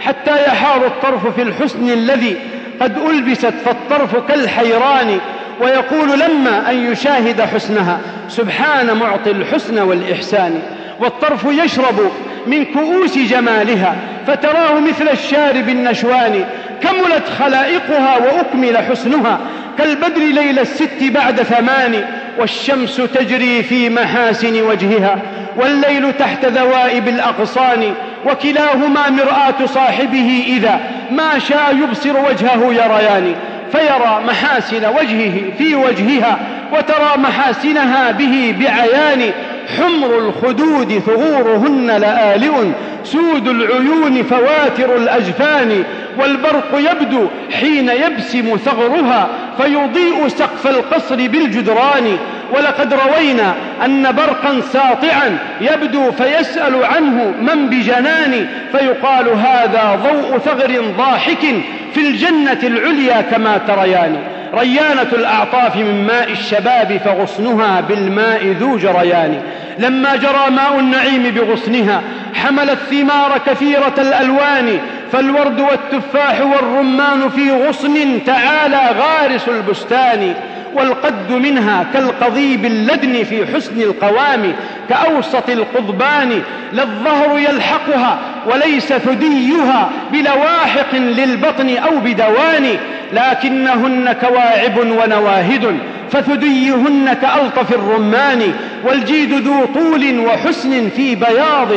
حتى يحار الطرف في الحسن الذي قد ألبست فالطرف كالحيران ويقول لما أن يشاهد حسنها سبحان معطي الحسن والإحسان والطرف يشرب من كؤوس جمالها فتراه مثل الشارب النشوان كملت خلائقها وأكمل حسنها كالبدر ليل الست بعد ثمان والشمس تجري في محاسن وجهها والليل تحت ذوائب الأغصان وكلاهما مرآة صاحبه إذا ما شاء يبصر وجهه يريان. فيرى محاسن وجهه في وجهها وترى محاسنها به بعيان حمر الخدود ثغورهن لآلئ سود العيون فواتر الأجفان والبرق يبدو حين يبسم ثغرها فيضيء سقف القصر بالجدران ولقد روينا أن برقا ساطعا يبدو فيسأل عنه من بجنان فيقال هذا ضوء ثغر ضاحك في الجنة العليا كما تريان. ريانة الأعطاف من ماء الشباب فغصنها بالماء ذو جريان. لما جرى ماء النعيم بغصنها حمل الثمار كثيرة الألوان. فالورد والتفاح والرمان في غصن تعالى غارس البستان. والقد منها كالقضيب اللدن في حسن القوام كأوسط القضبان لا الظهر يلحقها وليس ثديها بلواحق للبطن أو بدوان لكنهن كواعب ونواهد فثديهن كألطف الرمان والجيد ذو طول وحسن في بياض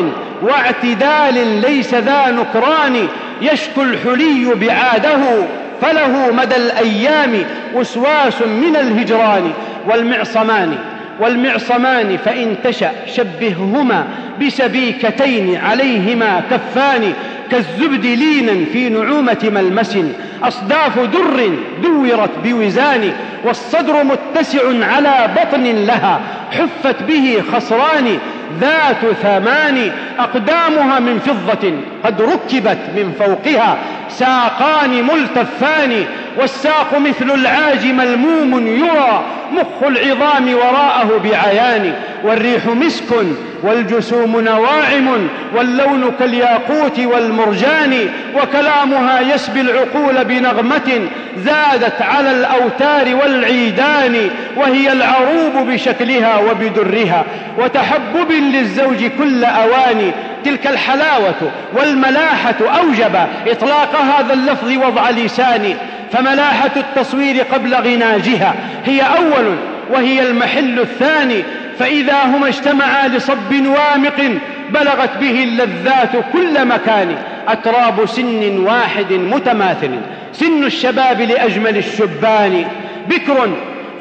واعتدال ليس ذا نكران يشكو الحلي بعاده. فله مدى الأيام وسواس من الهجران والمعصمان. والمعصمان فإن تشأ شبههما بسبيكتين عليهما كفان كالزبد لينا في نعومة ملمس. أصداف در دورت بوزان والصدر متسع على بطن لها حفت به خصران ذات ثمان أقدامها من فضة قد ركبت من فوقها ساقان ملتفان والساق مثل العاج ملموم يرى مخ العظام وراءه بعيان والريح مسك والجسوم نواعم واللون كالياقوت والمرجان وكلامها يسبي العقول بنغمة زادت على الأوتار والعيدان وهي العروب بشكلها وبدرها وتحبب للزوج كل أوان تلك الحلاوة والملاحة أوجب إطلاق هذا اللفظ وضع لسان فملاحة التصوير قبل غناجها هي أول وهي المحل الثاني فإذا هما اجتمعا لصب وامق بلغت به اللذات كل مكان أتراب سن واحد متماثل سن الشباب لأجمل الشبان بكر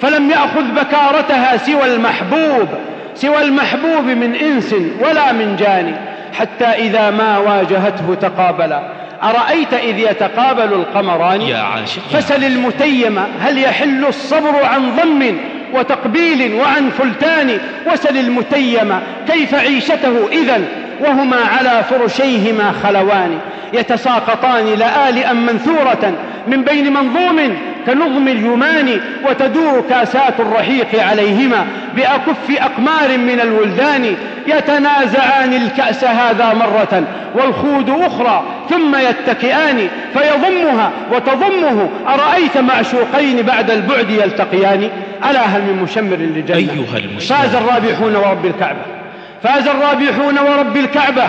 فلم يأخذ بكارتها سوى المحبوب سوى المحبوب من إنس ولا من جان حتى إذا ما واجهته تقابلا. أرأيت إذ يتقابل القمران؟ يا عاشق فسل المتيم هل يحل الصبر عن ضم وتقبيل وعن فلتان؟ وسل المتيم كيف عيشته إذا وهما على فرشيهما خلوان يتساقطان لآلئا منثورة من بين منظوم كنظم اليمان وتدور كاسات الرحيق عليهما بأكف أقمار من الولدان يتنازعان الكأس هذا مرة والخود أخرى ثم يتكئان فيضمها وتضمه أرأيت معشوقين بعد البعد يلتقيان؟ ألا هل من مشمر للجنة؟ أيها المشتاق. فاز الرابحون ورب الكعبة. فاز الرابحون ورب الكعبة.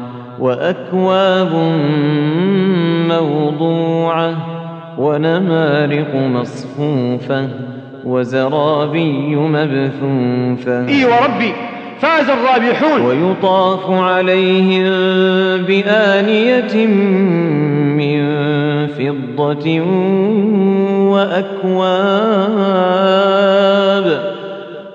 وأكواب موضوعة ونمارق مصفوفة وزرابي مبثوثة. إي وربي فاز الرابحون. ويطاف عليهم بآنية من فضة وأكواب.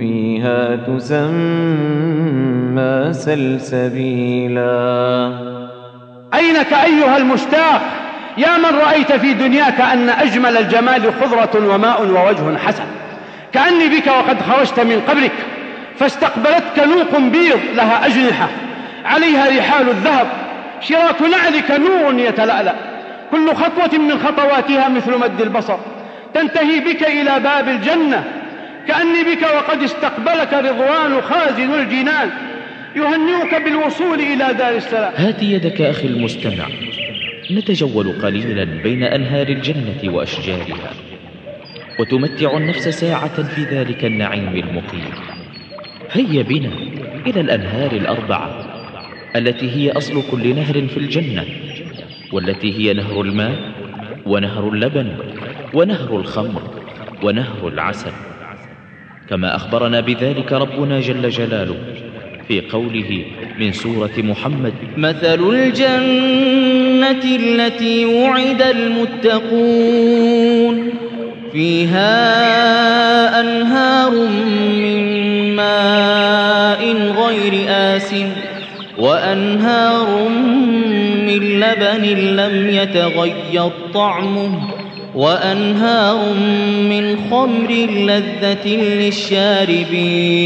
فيها تسمى سلسبيلا. أينك أيها المشتاق؟ يا من رأيت في دنياك أن أجمل الجمال خضرة وماء ووجه حسن. كأني بك وقد خرجت من قبرك فاستقبلتك نوق بيض لها أجنحة. عليها رحال الذهب شراك نعلك نور يتلألأ. كل خطوة من خطواتها مثل مد البصر. تنتهي بك إلى باب الجنة كأني بك وقد استقبلك رضوان خازن الجنان يهنئك بالوصول إلى دار السلام. هات يدك أخي المستمع. نتجول قليلا بين أنهار الجنة وأشجارها. وتمتع النفس ساعة في ذلك النعيم المقيم. هيا بنا إلى الأنهار الأربعة التي هي أصل كل نهر في الجنة والتي هي نهر الماء ونهر اللبن ونهر الخمر ونهر العسل. كما أخبرنا بذلك ربنا جل جلاله في قوله من سورة محمد. مثل الجنة التي وعد المتقون فيها أنهار من ماء غير آس وأنهار من لبن لم يتغير طعمه. وأنهار من خمر لذة للشاربين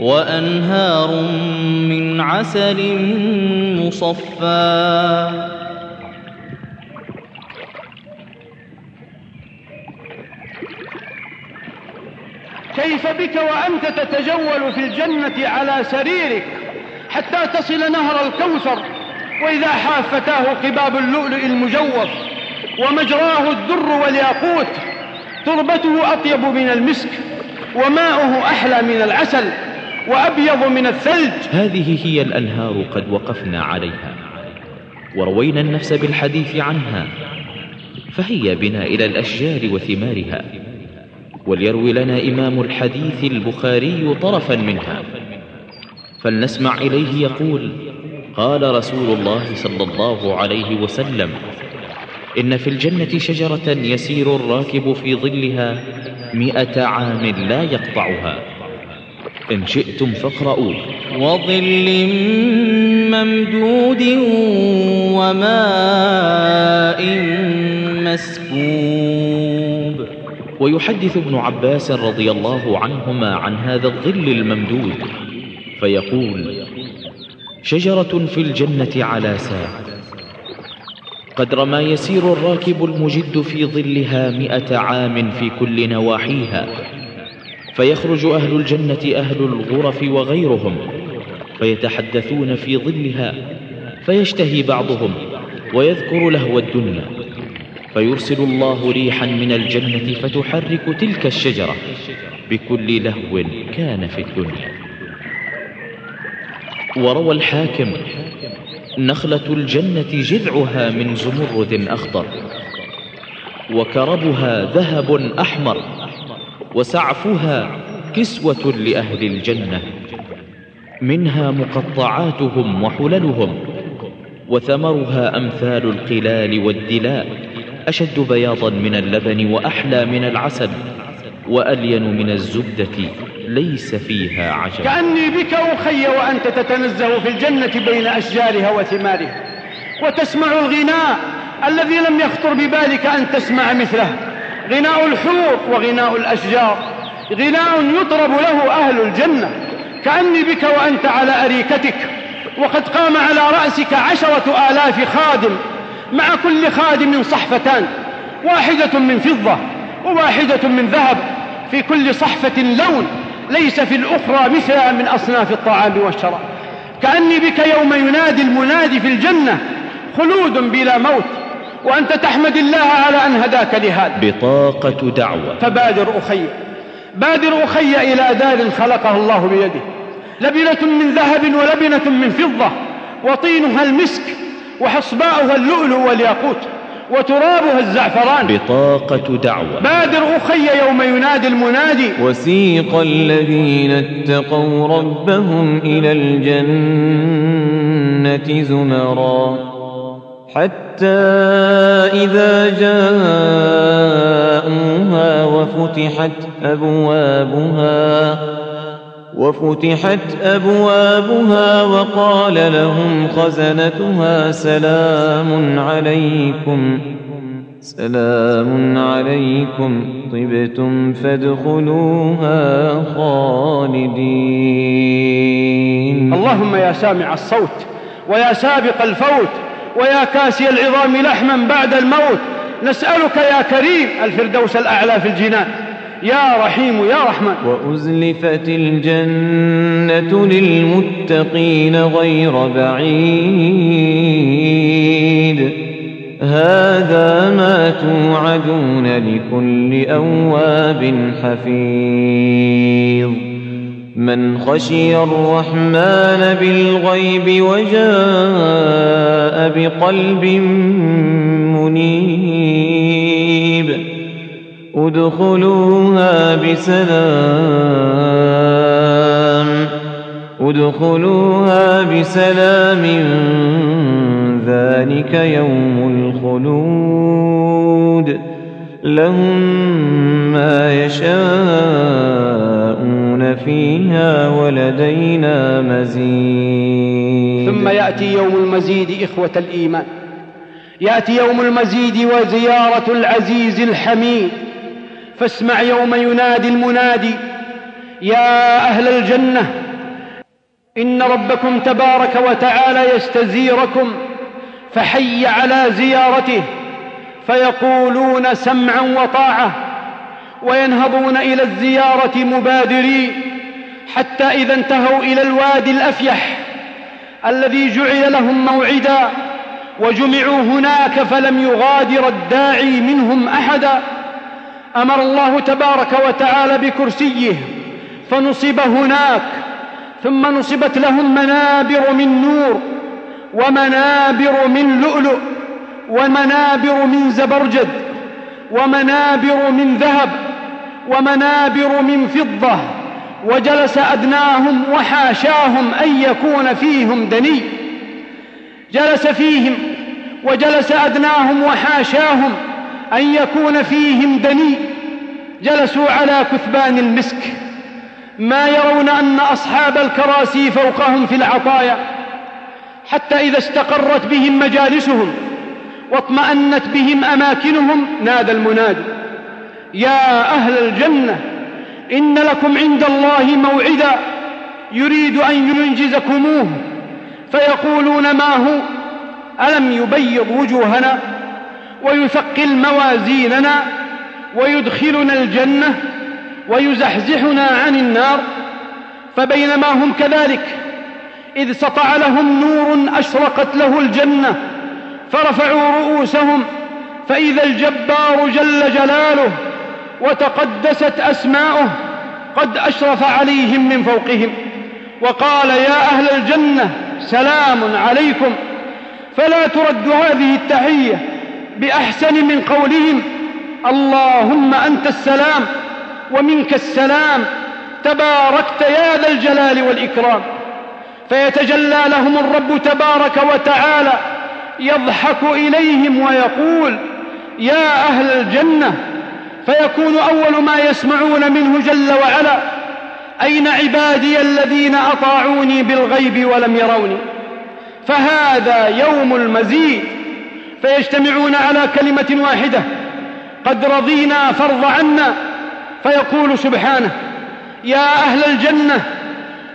وأنهار من عسل مصفى. كيف بك وأنت تتجول في الجنة على سريرك حتى تصل نهر الكوثر وإذا حافتاه قباب اللؤلؤ المجوف؟ ومجراه الدر والياقوت تربته أطيب من المسك وماؤه أحلى من العسل وأبيض من الثلج. هذه هي الأنهار قد وقفنا عليها. وروينا النفس بالحديث عنها فهيا بنا إلى الأشجار وثمارها. وليروي لنا إمام الحديث البخاري طرفا منها. فلنسمع إليه يقول قال رسول الله صلى الله عليه وسلم إن في الجنة شجرة يسير الراكب في ظلها مئة عام لا يقطعها. إن شئتم فاقرؤوا وظل ممدود وماء مسكوب. ويحدث ابن عباس رضي الله عنهما عن هذا الظل الممدود فيقول شجرة في الجنة على ساق. قدر ما يسير الراكب المجد في ظلها مئة عام في كل نواحيها. فيخرج أهل الجنة أهل الغرف وغيرهم فيتحدثون في ظلها فيشتهي بعضهم ويذكر لهو الدنيا. فيرسل الله ريحا من الجنة فتحرك تلك الشجرة بكل لهو كان في الدنيا. وروى الحاكم نخلة الجنة جذعها من زمرد أخضر وكربها ذهب أحمر وسعفها كسوة لأهل الجنة منها مقطعاتهم وحللهم وثمرها أمثال القلال والدلاء أشد بياضا من اللبن وأحلى من العسل وألين من الزبدة. ليس فيها عجب. كأني بك أخي وأنت تتنزه في الجنة بين أشجارها وثمارها وتسمع الغناء الذي لم يخطر ببالك أن تسمع مثله. غناء الحور وغناء الأشجار غناء يطرب له أهل الجنة. كأني بك وأنت على أريكتك وقد قام على رأسك عشرة آلاف خادم مع كل خادم صحفتان واحدة من فضة وواحدة من ذهب في كل صحفة لون. ليس في الأخرى مثلها من أصناف الطعام والشراب. كأني بك يوم ينادي المنادي في الجنة خلود بلا موت وأنت تحمد الله على أن هداك لهذا. بطاقة دعوة. فبادر أخي بادر أخي إلى دار خلقه الله بيده. لبنة من ذهب ولبنة من فضة وطينها المسك وحصباؤها اللؤلؤ والياقوت. وترابها الزعفران. بطاقة دعوة. بادر أخي يوم ينادي المنادي. وسيق الذين اتقوا ربهم إلى الجنة زمرا. حتى إذا جاءوها وفتحت أبوابها وفتحت أبوابها وقال لهم خزنتها سلام عليكم سلام عليكم طبتم فادخلوها خالدين. اللهم يا سامع الصوت ويا سابق الفوت ويا كاسي العظام لحما بعد الموت نسألك يا كريم الفردوس الأعلى في الجنان. يا رحيم يا رحمن. وأزلفت الجنة للمتقين غير بعيد. هذا ما توعدون لكل أواب حفيظ. من خشي الرحمن بالغيب وجاء بقلب منيب. ادخلوها بسلام. ادخلوها بسلام. ذلك يوم الخلود. لهم ما يشاءون فيها ولدينا مزيد. ثم يأتي يوم المزيد إخوة الإيمان. يأتي يوم المزيد وزيارة العزيز الحميد. فاسمع يوم ينادي المنادي يا أهل الجنة إن ربكم تبارك وتعالى يستزيركم فحي على زيارته فيقولون سمعا وطاعة وينهضون إلى الزيارة مبادرين حتى إذا انتهوا إلى الوادي الأفيح الذي جعل لهم موعدا وجمعوا هناك فلم يغادر الداعي منهم أحدا. أمر الله تبارك وتعالى بكرسيه فنصب هناك ثم نصبت لهم منابر من نور ومنابر من لؤلؤ ومنابر من زبرجد ومنابر من ذهب ومنابر من فضة وجلس أدناهم وحاشاهم أن يكون فيهم دني. جلس فيهم وجلس أدناهم وحاشاهم أن يكون فيهم دني جلسوا على كثبان المسك. ما يرون أن أصحاب الكراسي فوقهم في العطايا حتى إذا استقرت بهم مجالسهم واطمأنت بهم أماكنهم نادى المنادي يا أهل الجنة إن لكم عند الله موعدا يريد أن ينجزكموه فيقولون ما هو؟ ألم يبيض وجوهنا؟ ويثقل موازيننا ويدخلنا الجنة ويزحزحنا عن النار فبينما هم كذلك إذ سطع لهم نور أشرقت له الجنة فرفعوا رؤوسهم فإذا الجبار جل جلاله وتقدست أسماؤه قد أشرف عليهم من فوقهم وقال يا أهل الجنة سلام عليكم فلا ترد هذه التحية بأحسن من قولهم اللهم أنت السلام ومنك السلام تباركت يا ذا الجلال والإكرام. فيتجلى لهم الرب تبارك وتعالى يضحك إليهم ويقول يا أهل الجنة! فيكون أول ما يسمعون منه جل وعلا أين عبادي الذين أطاعوني بالغيب ولم يروني؟ فهذا يوم المزيد. فيجتمعون على كلمة واحدة. قد رضينا فرض عنا. فيقول سبحانه يا أهل الجنة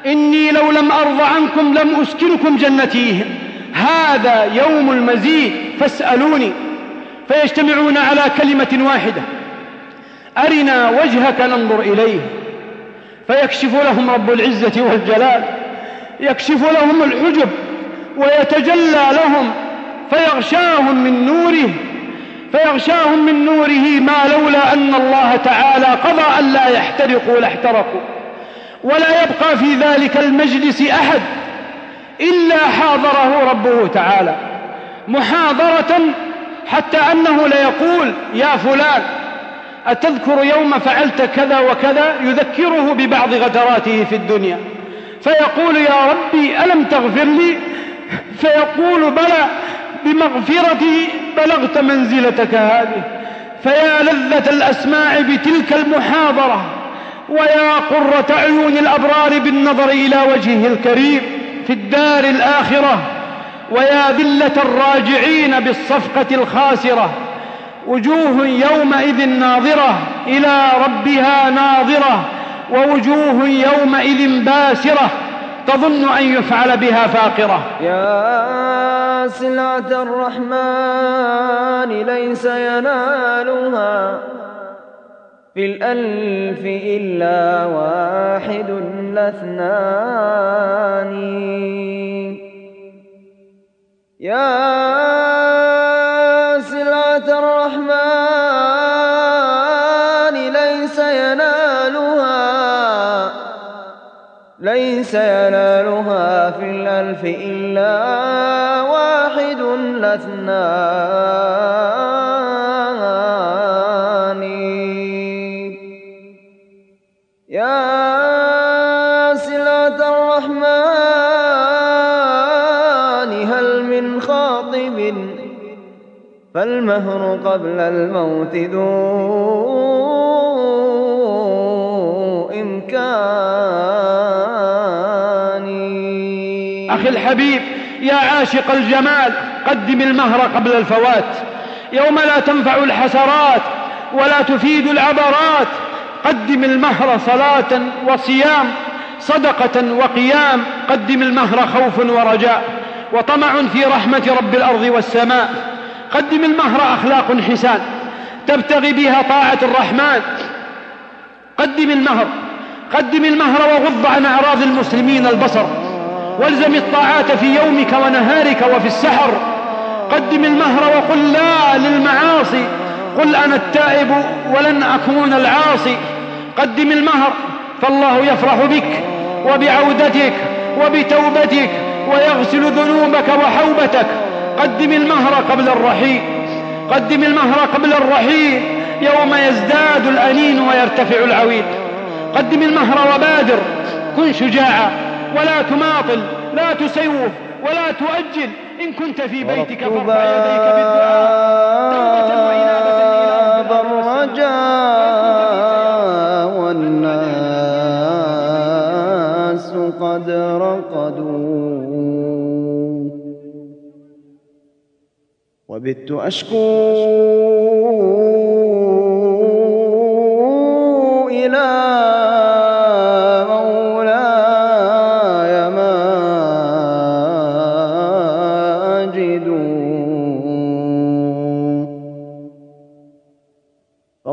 إني لو لم أرض عنكم لم أسكنكم جنتي. هذا يوم المزيد. فاسألوني. فيجتمعون على كلمة واحدة. أرنا وجهك ننظر إليه. فيكشف لهم رب العزة والجلال. يكشف لهم الحجب. ويتجلى لهم فيغشاهم من نوره فيغشاهم من نوره ما لولا أن الله تعالى قضى أن لا يحترقوا لاحترقوا ولا يبقى في ذلك المجلس أحد إلا حاضره ربه تعالى محاضرة حتى أنه ليقول يا فلان أتذكر يوم فعلت كذا وكذا يذكره ببعض غدراته في الدنيا فيقول يا ربي ألم تغفر لي؟ فيقول بلى بمغفرتي بلغت منزلتك هذه. فيا لذة الأسماع بتلك المحاضرة ويا قرة عيون الأبرار بالنظر إلى وجهه الكريم في الدار الآخرة ويا ذلة الراجعين بالصفقة الخاسرة. وجوه يومئذ ناظرة إلى ربها ناظرة ووجوه يومئذ باسرة تظن أن يفعل بها فاقرة. يا سلعة الرحمن ليس ينالها في الألف إلا واحد لاثنان. يا سلعة الرحمن ليس ينالها ليس ينالها في الألف إلا واحد لاثنان. يا سلعة الرحمن هل من خاطب؟ فالمهر قبل الموت ذو إمكان. الحبيب يا عاشق الجمال قدم المهر قبل الفوات. يوم لا تنفع الحسرات ولا تفيد العبرات قدم المهر صلاة وصيام صدقة وقيام قدم المهر خوف ورجاء. وطمع في رحمة رب الأرض والسماء. قدم المهر أخلاق حسان تبتغي بها طاعة الرحمن. قدم المهر قدم المهر وغض عن أعراض المسلمين البصر. والزم الطاعات في يومك ونهارك وفي السحر. قدم المهر وقل لا للمعاصي. قل أنا التائب ولن أكون العاصي. قدم المهر فالله يفرح بك وبعودتك وبتوبتك ويغسل ذنوبك وحوبتك. قدم المهر قبل الرحيل. قدم المهر قبل الرحيل. يوم يزداد الأنين ويرتفع العويل قدم المهر وبادر. كن شجاعا. ولا تماطل لا تسوف ولا تؤجل. إن كنت في بيتك فارفع يديك بالدعاء توبة وإنابة إلى باب الرجاء والناس قد رقدوا. وبت أشكو إلى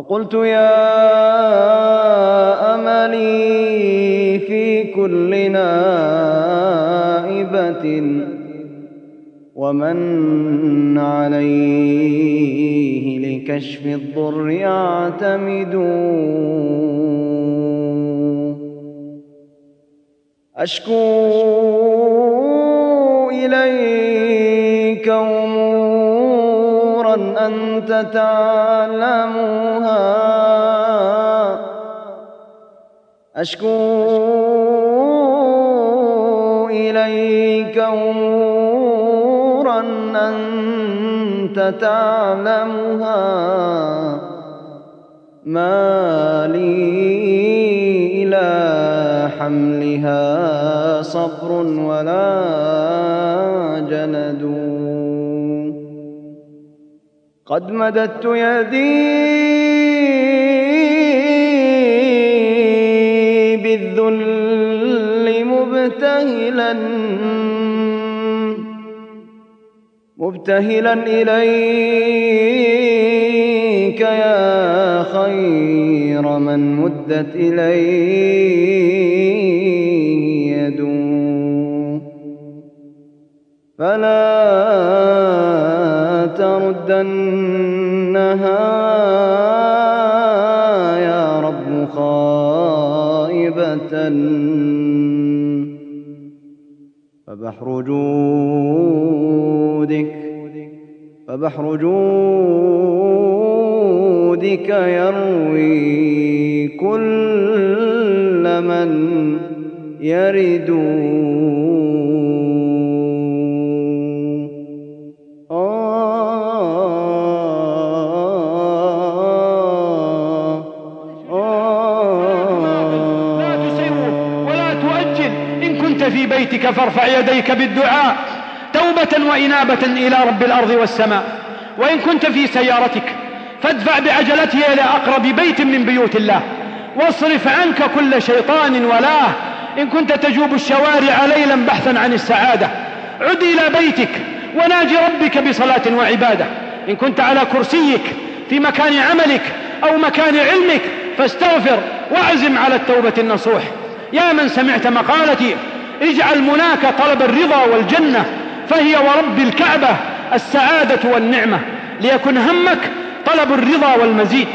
فقلت يا أملي في كل نائبة ومن عليه لكشف الضر يعتمد أشكو إليك أمورا أنت تعلمها أشكو إليك أمورا أنت تعلمها ما لي إلى حملها صبر ولا جند. قد مددت يدي بالذل مبتهلا مبتهلا إليك يا خير من مدت إليه يد فلا تردنها يا رب خائبة. فبحر جودك فبحر جودك يروي كل من يرد. بيتك فارفع يديك بالدعاء توبة وإنابة إلى رب الأرض والسماء. وإن كنت في سيارتك فادفع بعجلتها إلى أقرب بيت من بيوت الله. واصرف عنك كل شيطان ولاه إن كنت تجوب الشوارع ليلا بحثا عن السعادة. عد إلى بيتك وناجي ربك بصلاة وعبادة. إن كنت على كرسيك في مكان عملك أو مكان علمك فاستغفر وأعزم على التوبة النصوح. يا من سمعت مقالتي اجعل مناك طلب الرضا والجنة فهي ورب الكعبة السعادة والنعمة. ليكن همك طلب الرضا والمزيد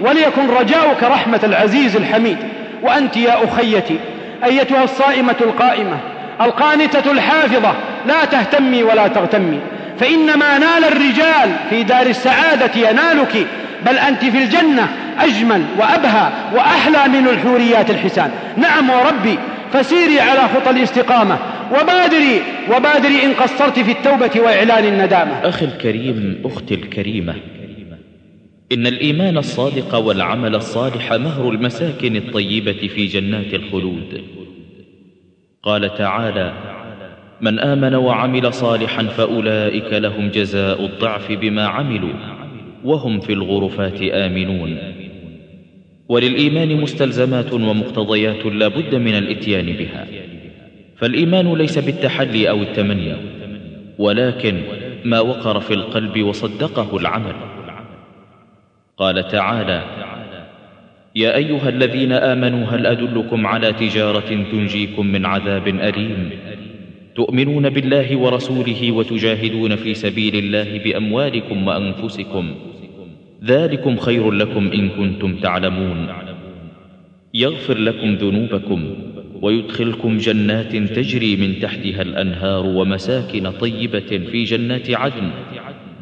وليكن رجاؤك رحمة العزيز الحميد. وأنت يا أخيتي أيتها الصائمة القائمة القانتة الحافظة لا تهتمي ولا تغتمي. فإنما نال الرجال في دار السعادة ينالك بل أنت في الجنة أجمل وأبهى وأحلى من الحوريات الحسان. نعم وربي فسيري على خطى الاستقامة وبادري وبادري إن قصرت في التوبة وإعلان الندامة. أخي الكريم أختي الكريمة إن الإيمان الصادق والعمل الصالح مهر المساكن الطيبة في جنات الخلود. قال تعالى من آمن وعمل صالحا فأولئك لهم جزاء الضعف بما عملوا وهم في الغرفات آمنون. وللإيمان مستلزمات ومقتضيات لا بد من الإتيان بها. فالإيمان ليس بالتحلي أو التمني ولكن ما وقر في القلب وصدقه العمل. قال تعالى يا أيها الذين آمنوا هل أدلكم على تجارة تنجيكم من عذاب أليم؟ تؤمنون بالله ورسوله وتجاهدون في سبيل الله بأموالكم وأنفسكم ذلكم خير لكم إن كنتم تعلمون. يغفر لكم ذنوبكم ويدخلكم جنات تجري من تحتها الأنهار ومساكن طيبة في جنات عدن.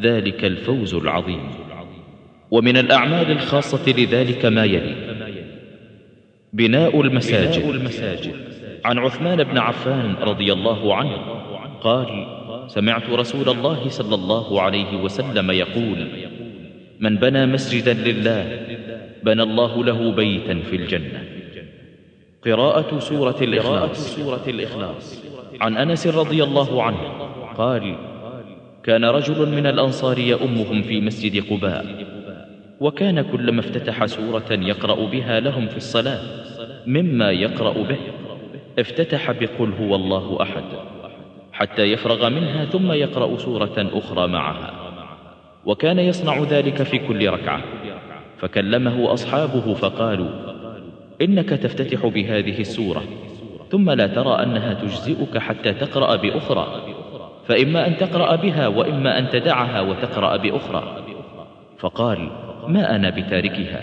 ذلك الفوز العظيم. ومن الأعمال الخاصة لذلك ما يلي بناء المساجد. عن عثمان بن عفان رضي الله عنه قال سمعت رسول الله صلى الله عليه وسلم يقول من بنى مسجدا لله بنى الله له بيتا في الجنة. قراءة سورة الإخلاص, سورة الإخلاص عن أنس رضي الله عنه قال كان رجل من الأنصار يؤمهم في مسجد قباء وكان كلما افتتح سورة يقرأ بها لهم في الصلاة مما يقرأ به افتتح بقل هو الله أحد حتى يفرغ منها ثم يقرأ سورة أخرى معها. وكان يصنع ذلك في كل ركعة. فكلمه أصحابه فقالوا إنك تفتتح بهذه السورة ثم لا ترى أنها تجزئك حتى تقرأ بأخرى. فإما أن تقرأ بها وإما أن تدعها وتقرأ بأخرى. فقال ما أنا بتاركها؟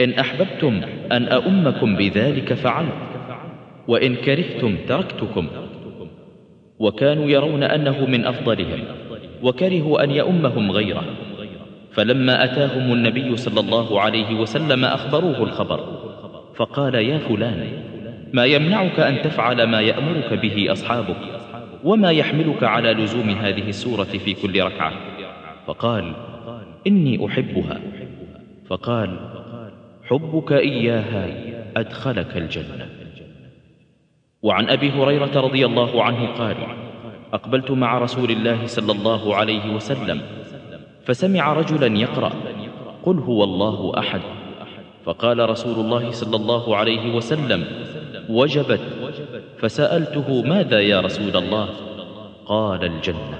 إن أحببتم أن أؤمكم بذلك فعلت وإن كرهتم تركتكم. وكانوا يرون أنه من أفضلهم. وكرهوا أن يؤمهم غيره. فلما أتاهم النبي صلى الله عليه وسلم أخبروه الخبر فقال يا فلان ما يمنعك أن تفعل ما يأمرك به أصحابك وما يحملك على لزوم هذه السورة في كل ركعة؟ فقال إني أحبها. فقال حبك إياها أدخلك الجنة. وعن أبي هريرة رضي الله عنه قال أقبلت مع رسول الله صلى الله عليه وسلم فسمع رجلا يقرأ قل هو الله أحد. فقال رسول الله صلى الله عليه وسلم وجبت. فسألته ماذا يا رسول الله؟ قال الجنة.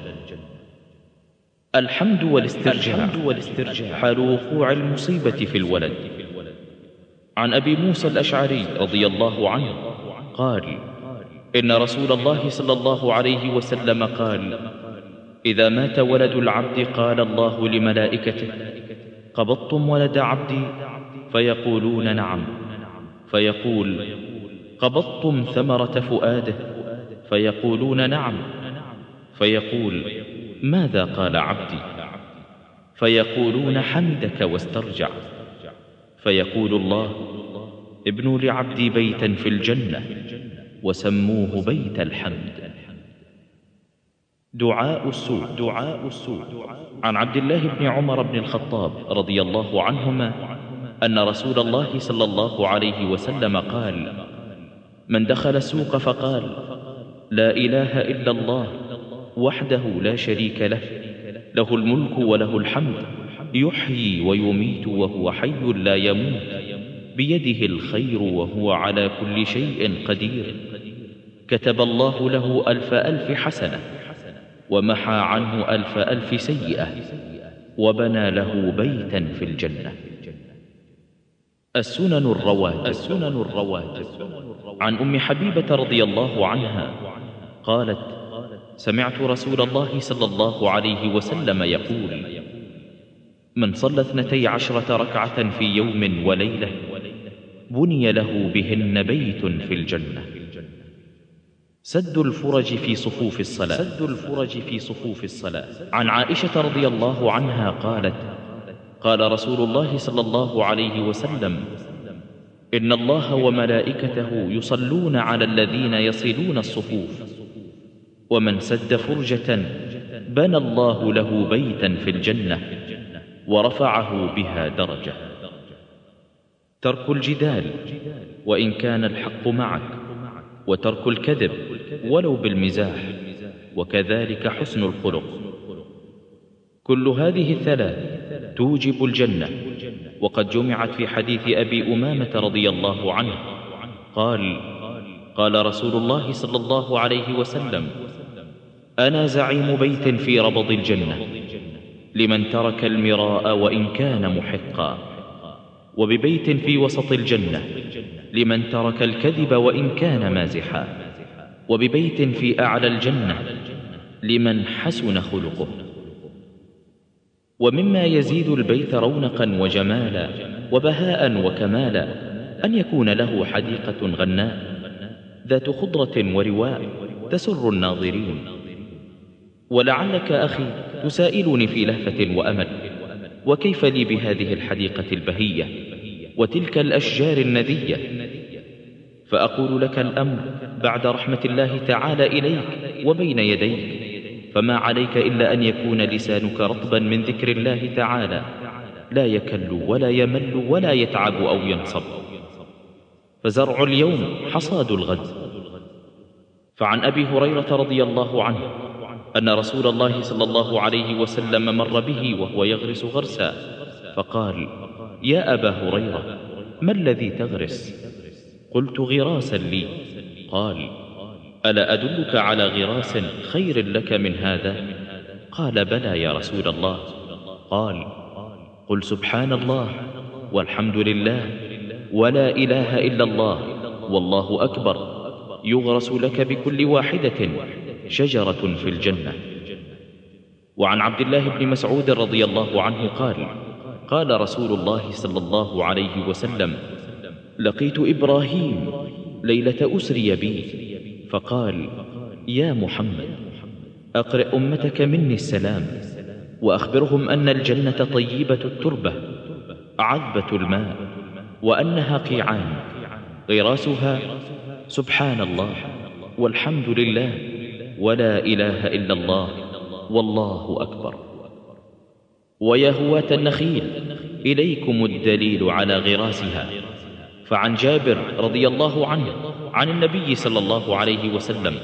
الحمد والاسترجاع, والاسترجاع. حال وقوع المصيبة في الولد. عن أبي موسى الأشعري رضي الله عنه قال إن رسول الله صلى الله عليه وسلم قال إذا مات ولد العبد قال الله لملائكته قبضتم ولد عبدي فيقولون نعم. فيقول قبضتم ثمرة فؤاده؟ فيقولون نعم. فيقول ماذا قال عبدي؟ فيقولون حمدك واسترجع. فيقول الله ابنوا لعبدي بيتا في الجنة. وسموه بيت الحمد. دعاء السوء. دعاء السوء. عن عبد الله بن عمر بن الخطاب رضي الله عنهما أن رسول الله صلى الله عليه وسلم قال من دخل السوق فقال لا إله إلا الله وحده لا شريك له له الملك وله الحمد يحيي ويميت وهو حي لا يموت بيده الخير وهو على كل شيء قدير. كتب الله له ألف ألف حسنة ومحى عنه ألف ألف سيئة وبنى له بيتا في الجنة. السنن الرواتب السنن الرواتب. عن أم حبيبة رضي الله عنها قالت سمعت رسول الله صلى الله عليه وسلم يقول من صلى اثنتي عشرة ركعة في يوم وليلة بني له بهن بيت في الجنة. سد الفرج في صفوف الصلاة. سد الفرج في صفوف الصلاة. عن عائشة رضي الله عنها قالت قال رسول الله صلى الله عليه وسلم إن الله وملائكته يصلون على الذين يصلون الصفوف ومن سد فرجة بنى الله له بيتا في الجنة ورفعه بها درجة. ترك الجدال وإن كان الحق معك وترك الكذب ولو بالمزاح وكذلك حسن الخلق. كل هذه الثلاث توجب الجنة. وقد جمعت في حديث أبي أمامة رضي الله عنه قال قال رسول الله صلى الله عليه وسلم أنا زعيم بيت في ربض الجنة لمن ترك المراء وإن كان محقا. وببيت في وسط الجنة لمن ترك الكذب وإن كان مازحا. وببيت في أعلى الجنة لمن حسن خلقه. ومما يزيد البيت رونقا وجمالا وبهاء وكمالا أن يكون له حديقة غناء ذات خضرة ورواء تسر الناظرين. ولعلك أخي تسائلني في لهفة وأمل وكيف لي بهذه الحديقة البهية وتلك الأشجار الندية؟ فأقول لك الأمر بعد رحمة الله تعالى إليك وبين يديك. فما عليك إلا أن يكون لسانك رطبا من ذكر الله تعالى. لا يكل ولا يمل ولا يتعب أو ينصب. فزرع اليوم حصاد الغد. فعن أبي هريرة رضي الله عنه أن رسول الله صلى الله عليه وسلم مر به وهو يغرس غرسا. فقال يا أبا هريرة ما الذي تغرس؟ قلت غراسا لي. قال ألا أدلك على غراس خير لك من هذا؟ قال بلى يا رسول الله. قال قل سبحان الله والحمد لله ولا إله إلا الله والله أكبر. يغرس لك بكل واحدة شجرة في الجنة. وعن عبد الله بن مسعود رضي الله عنه قال قال رسول الله صلى الله عليه وسلم لقيت إبراهيم ليلة أسري بي فقال يا محمد أقرئ أمتك مني السلام وأخبرهم أن الجنة طيبة التربة عذبة الماء وأنها قيعان غراسها سبحان الله والحمد لله ولا إله إلا الله والله أكبر. ويا هواة النخيل إليكم الدليل على غراسها. فعن جابر رضي الله عنه عن النبي صلى الله عليه وسلم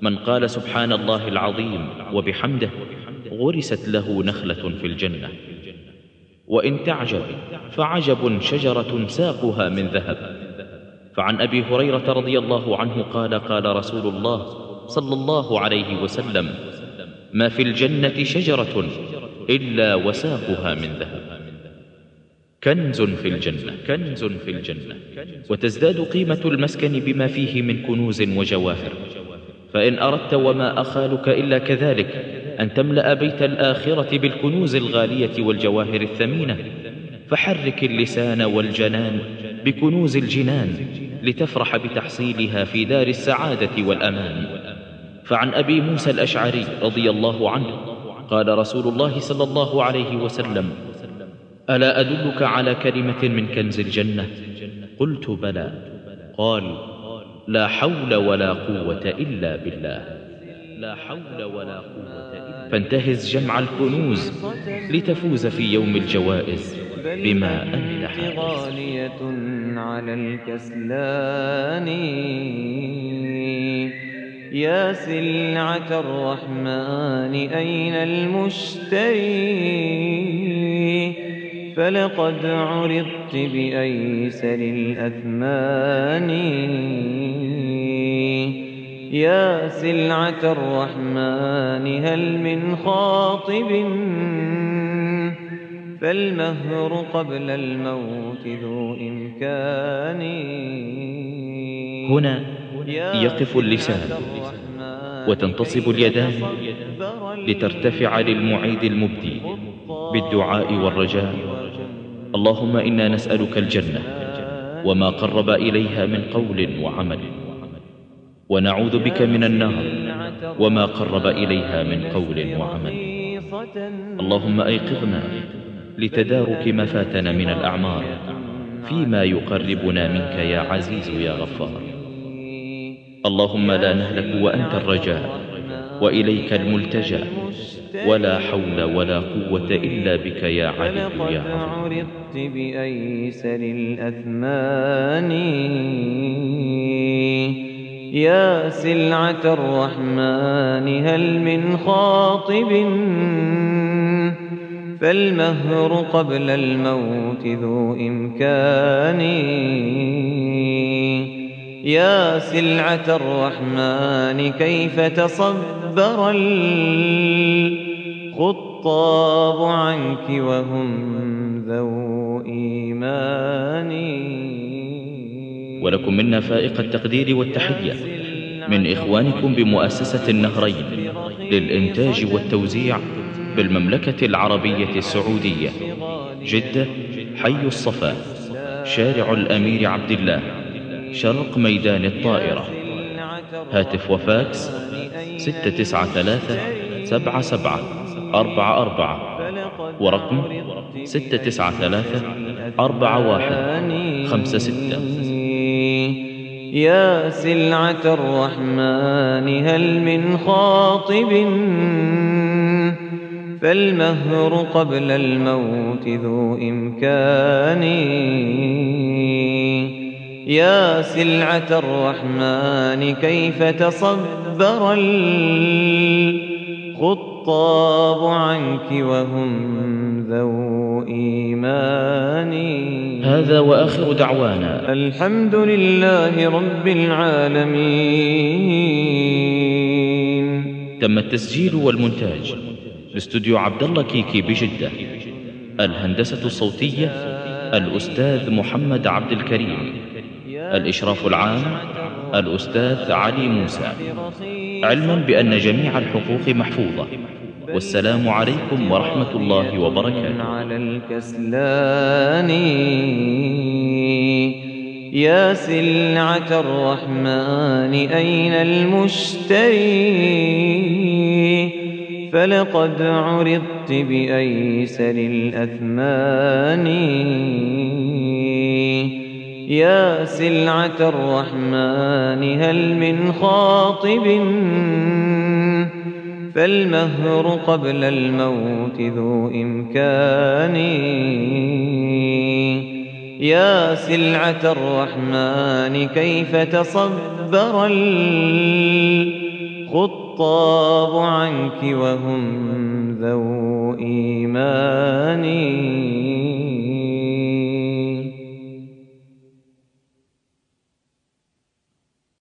من قال سبحان الله العظيم وبحمده غرست له نخلة في الجنة. وإن تعجب فعجب شجرة ساقها من ذهب. فعن أبي هريرة رضي الله عنه قال قال رسول الله صلى الله عليه وسلم ما في الجنة شجرة إلا وساقها من ذهب. كنز في الجنة. كنز في الجنة. وتزداد قيمة المسكن بما فيه من كنوز وجواهر. فإن أردت وما أخالك إلا كذلك أن تملأ بيت الآخرة بالكنوز الغالية والجواهر الثمينة. فحرك اللسان والجنان بكنوز الجنان لتفرح بتحصيلها في دار السعادة والأمان. فعن أبي موسى الأشعري رضي الله عنه قال رسول الله صلى الله عليه وسلم ألا أدلك على كلمة من كنز الجنة؟ قلت بلى. قال لا حول ولا قوة إلا بالله. لا حول ولا قوة إلا فانتهز جمع الكنوز لتفوز في يوم الجوائز بما أنت غالية على الكسلان. يا سلعة الرحمن أين المشتري؟ فلقد عرضت بأيسر الأثمان. يا سلعة الرحمن هل من خاطب؟ فالمهر قبل الموت ذو إمكان. هنا يقف اللسان وتنتصب اليدان لترتفع للمعيد المبدي بالدعاء والرجاء. اللهم إنا نسألك الجنة وما قرب إليها من قول وعمل ونعوذ بك من النار وما قرب إليها من قول وعمل اللهم أيقظنا لتدارك ما فاتنا من الأعمار فيما يقربنا منك يا عزيز يا غفار اللهم لا نهلك وأنت الرجاء وإليك الملتجى ولا حول ولا قوة إلا بك يا علي فلقد يا عظيم عرضت بأيسر الأثمان يا سلعة الرحمن هل من خاطب؟ فالمهر قبل الموت ذو إمكان. يا سلعة الرحمن كيف تصبر الخطاب عنك وهم ذو إيمان. ولكم منا فائق التقدير والتحية من إخوانكم بمؤسسة النهرين للإنتاج والتوزيع بالمملكة العربية السعودية. جدة حي الصفا شارع الأمير عبد الله شرق ميدان الطائرة. هاتف وفاكس ستة تسعة ثلاثة سبعة سبعة. أربعة أربعة ورقم ستة تسعة ثلاثة أربعة واحد خمسة ستة. يا سلعة الرحمن هل من خاطب؟ فالمهر قبل الموت ذو إمكان. يا سلعة الرحمن كيف تصبر الخطاب عنك وهم ذو إيمان هذا وآخر دعوانا. الحمد لله رب العالمين. تم التسجيل والمونتاج. باستوديو عبد الله كيكي بجدة. الهندسة الصوتية الأستاذ محمد عبد الكريم. الإشراف العام الأستاذ علي موسى. علما بأن جميع الحقوق محفوظة. والسلام عليكم ورحمة الله وبركاته. على الكسلان. يا سلعة الرحمن أين المشتري؟ فلقد عرضت بأيسر الأثمان. يا سلعة الرحمن هل من خاطب؟ فالمهر قبل الموت ذو إمكان. يا سلعة الرحمن كيف تصبر الخطاب عنك وهم ذو إيمان؟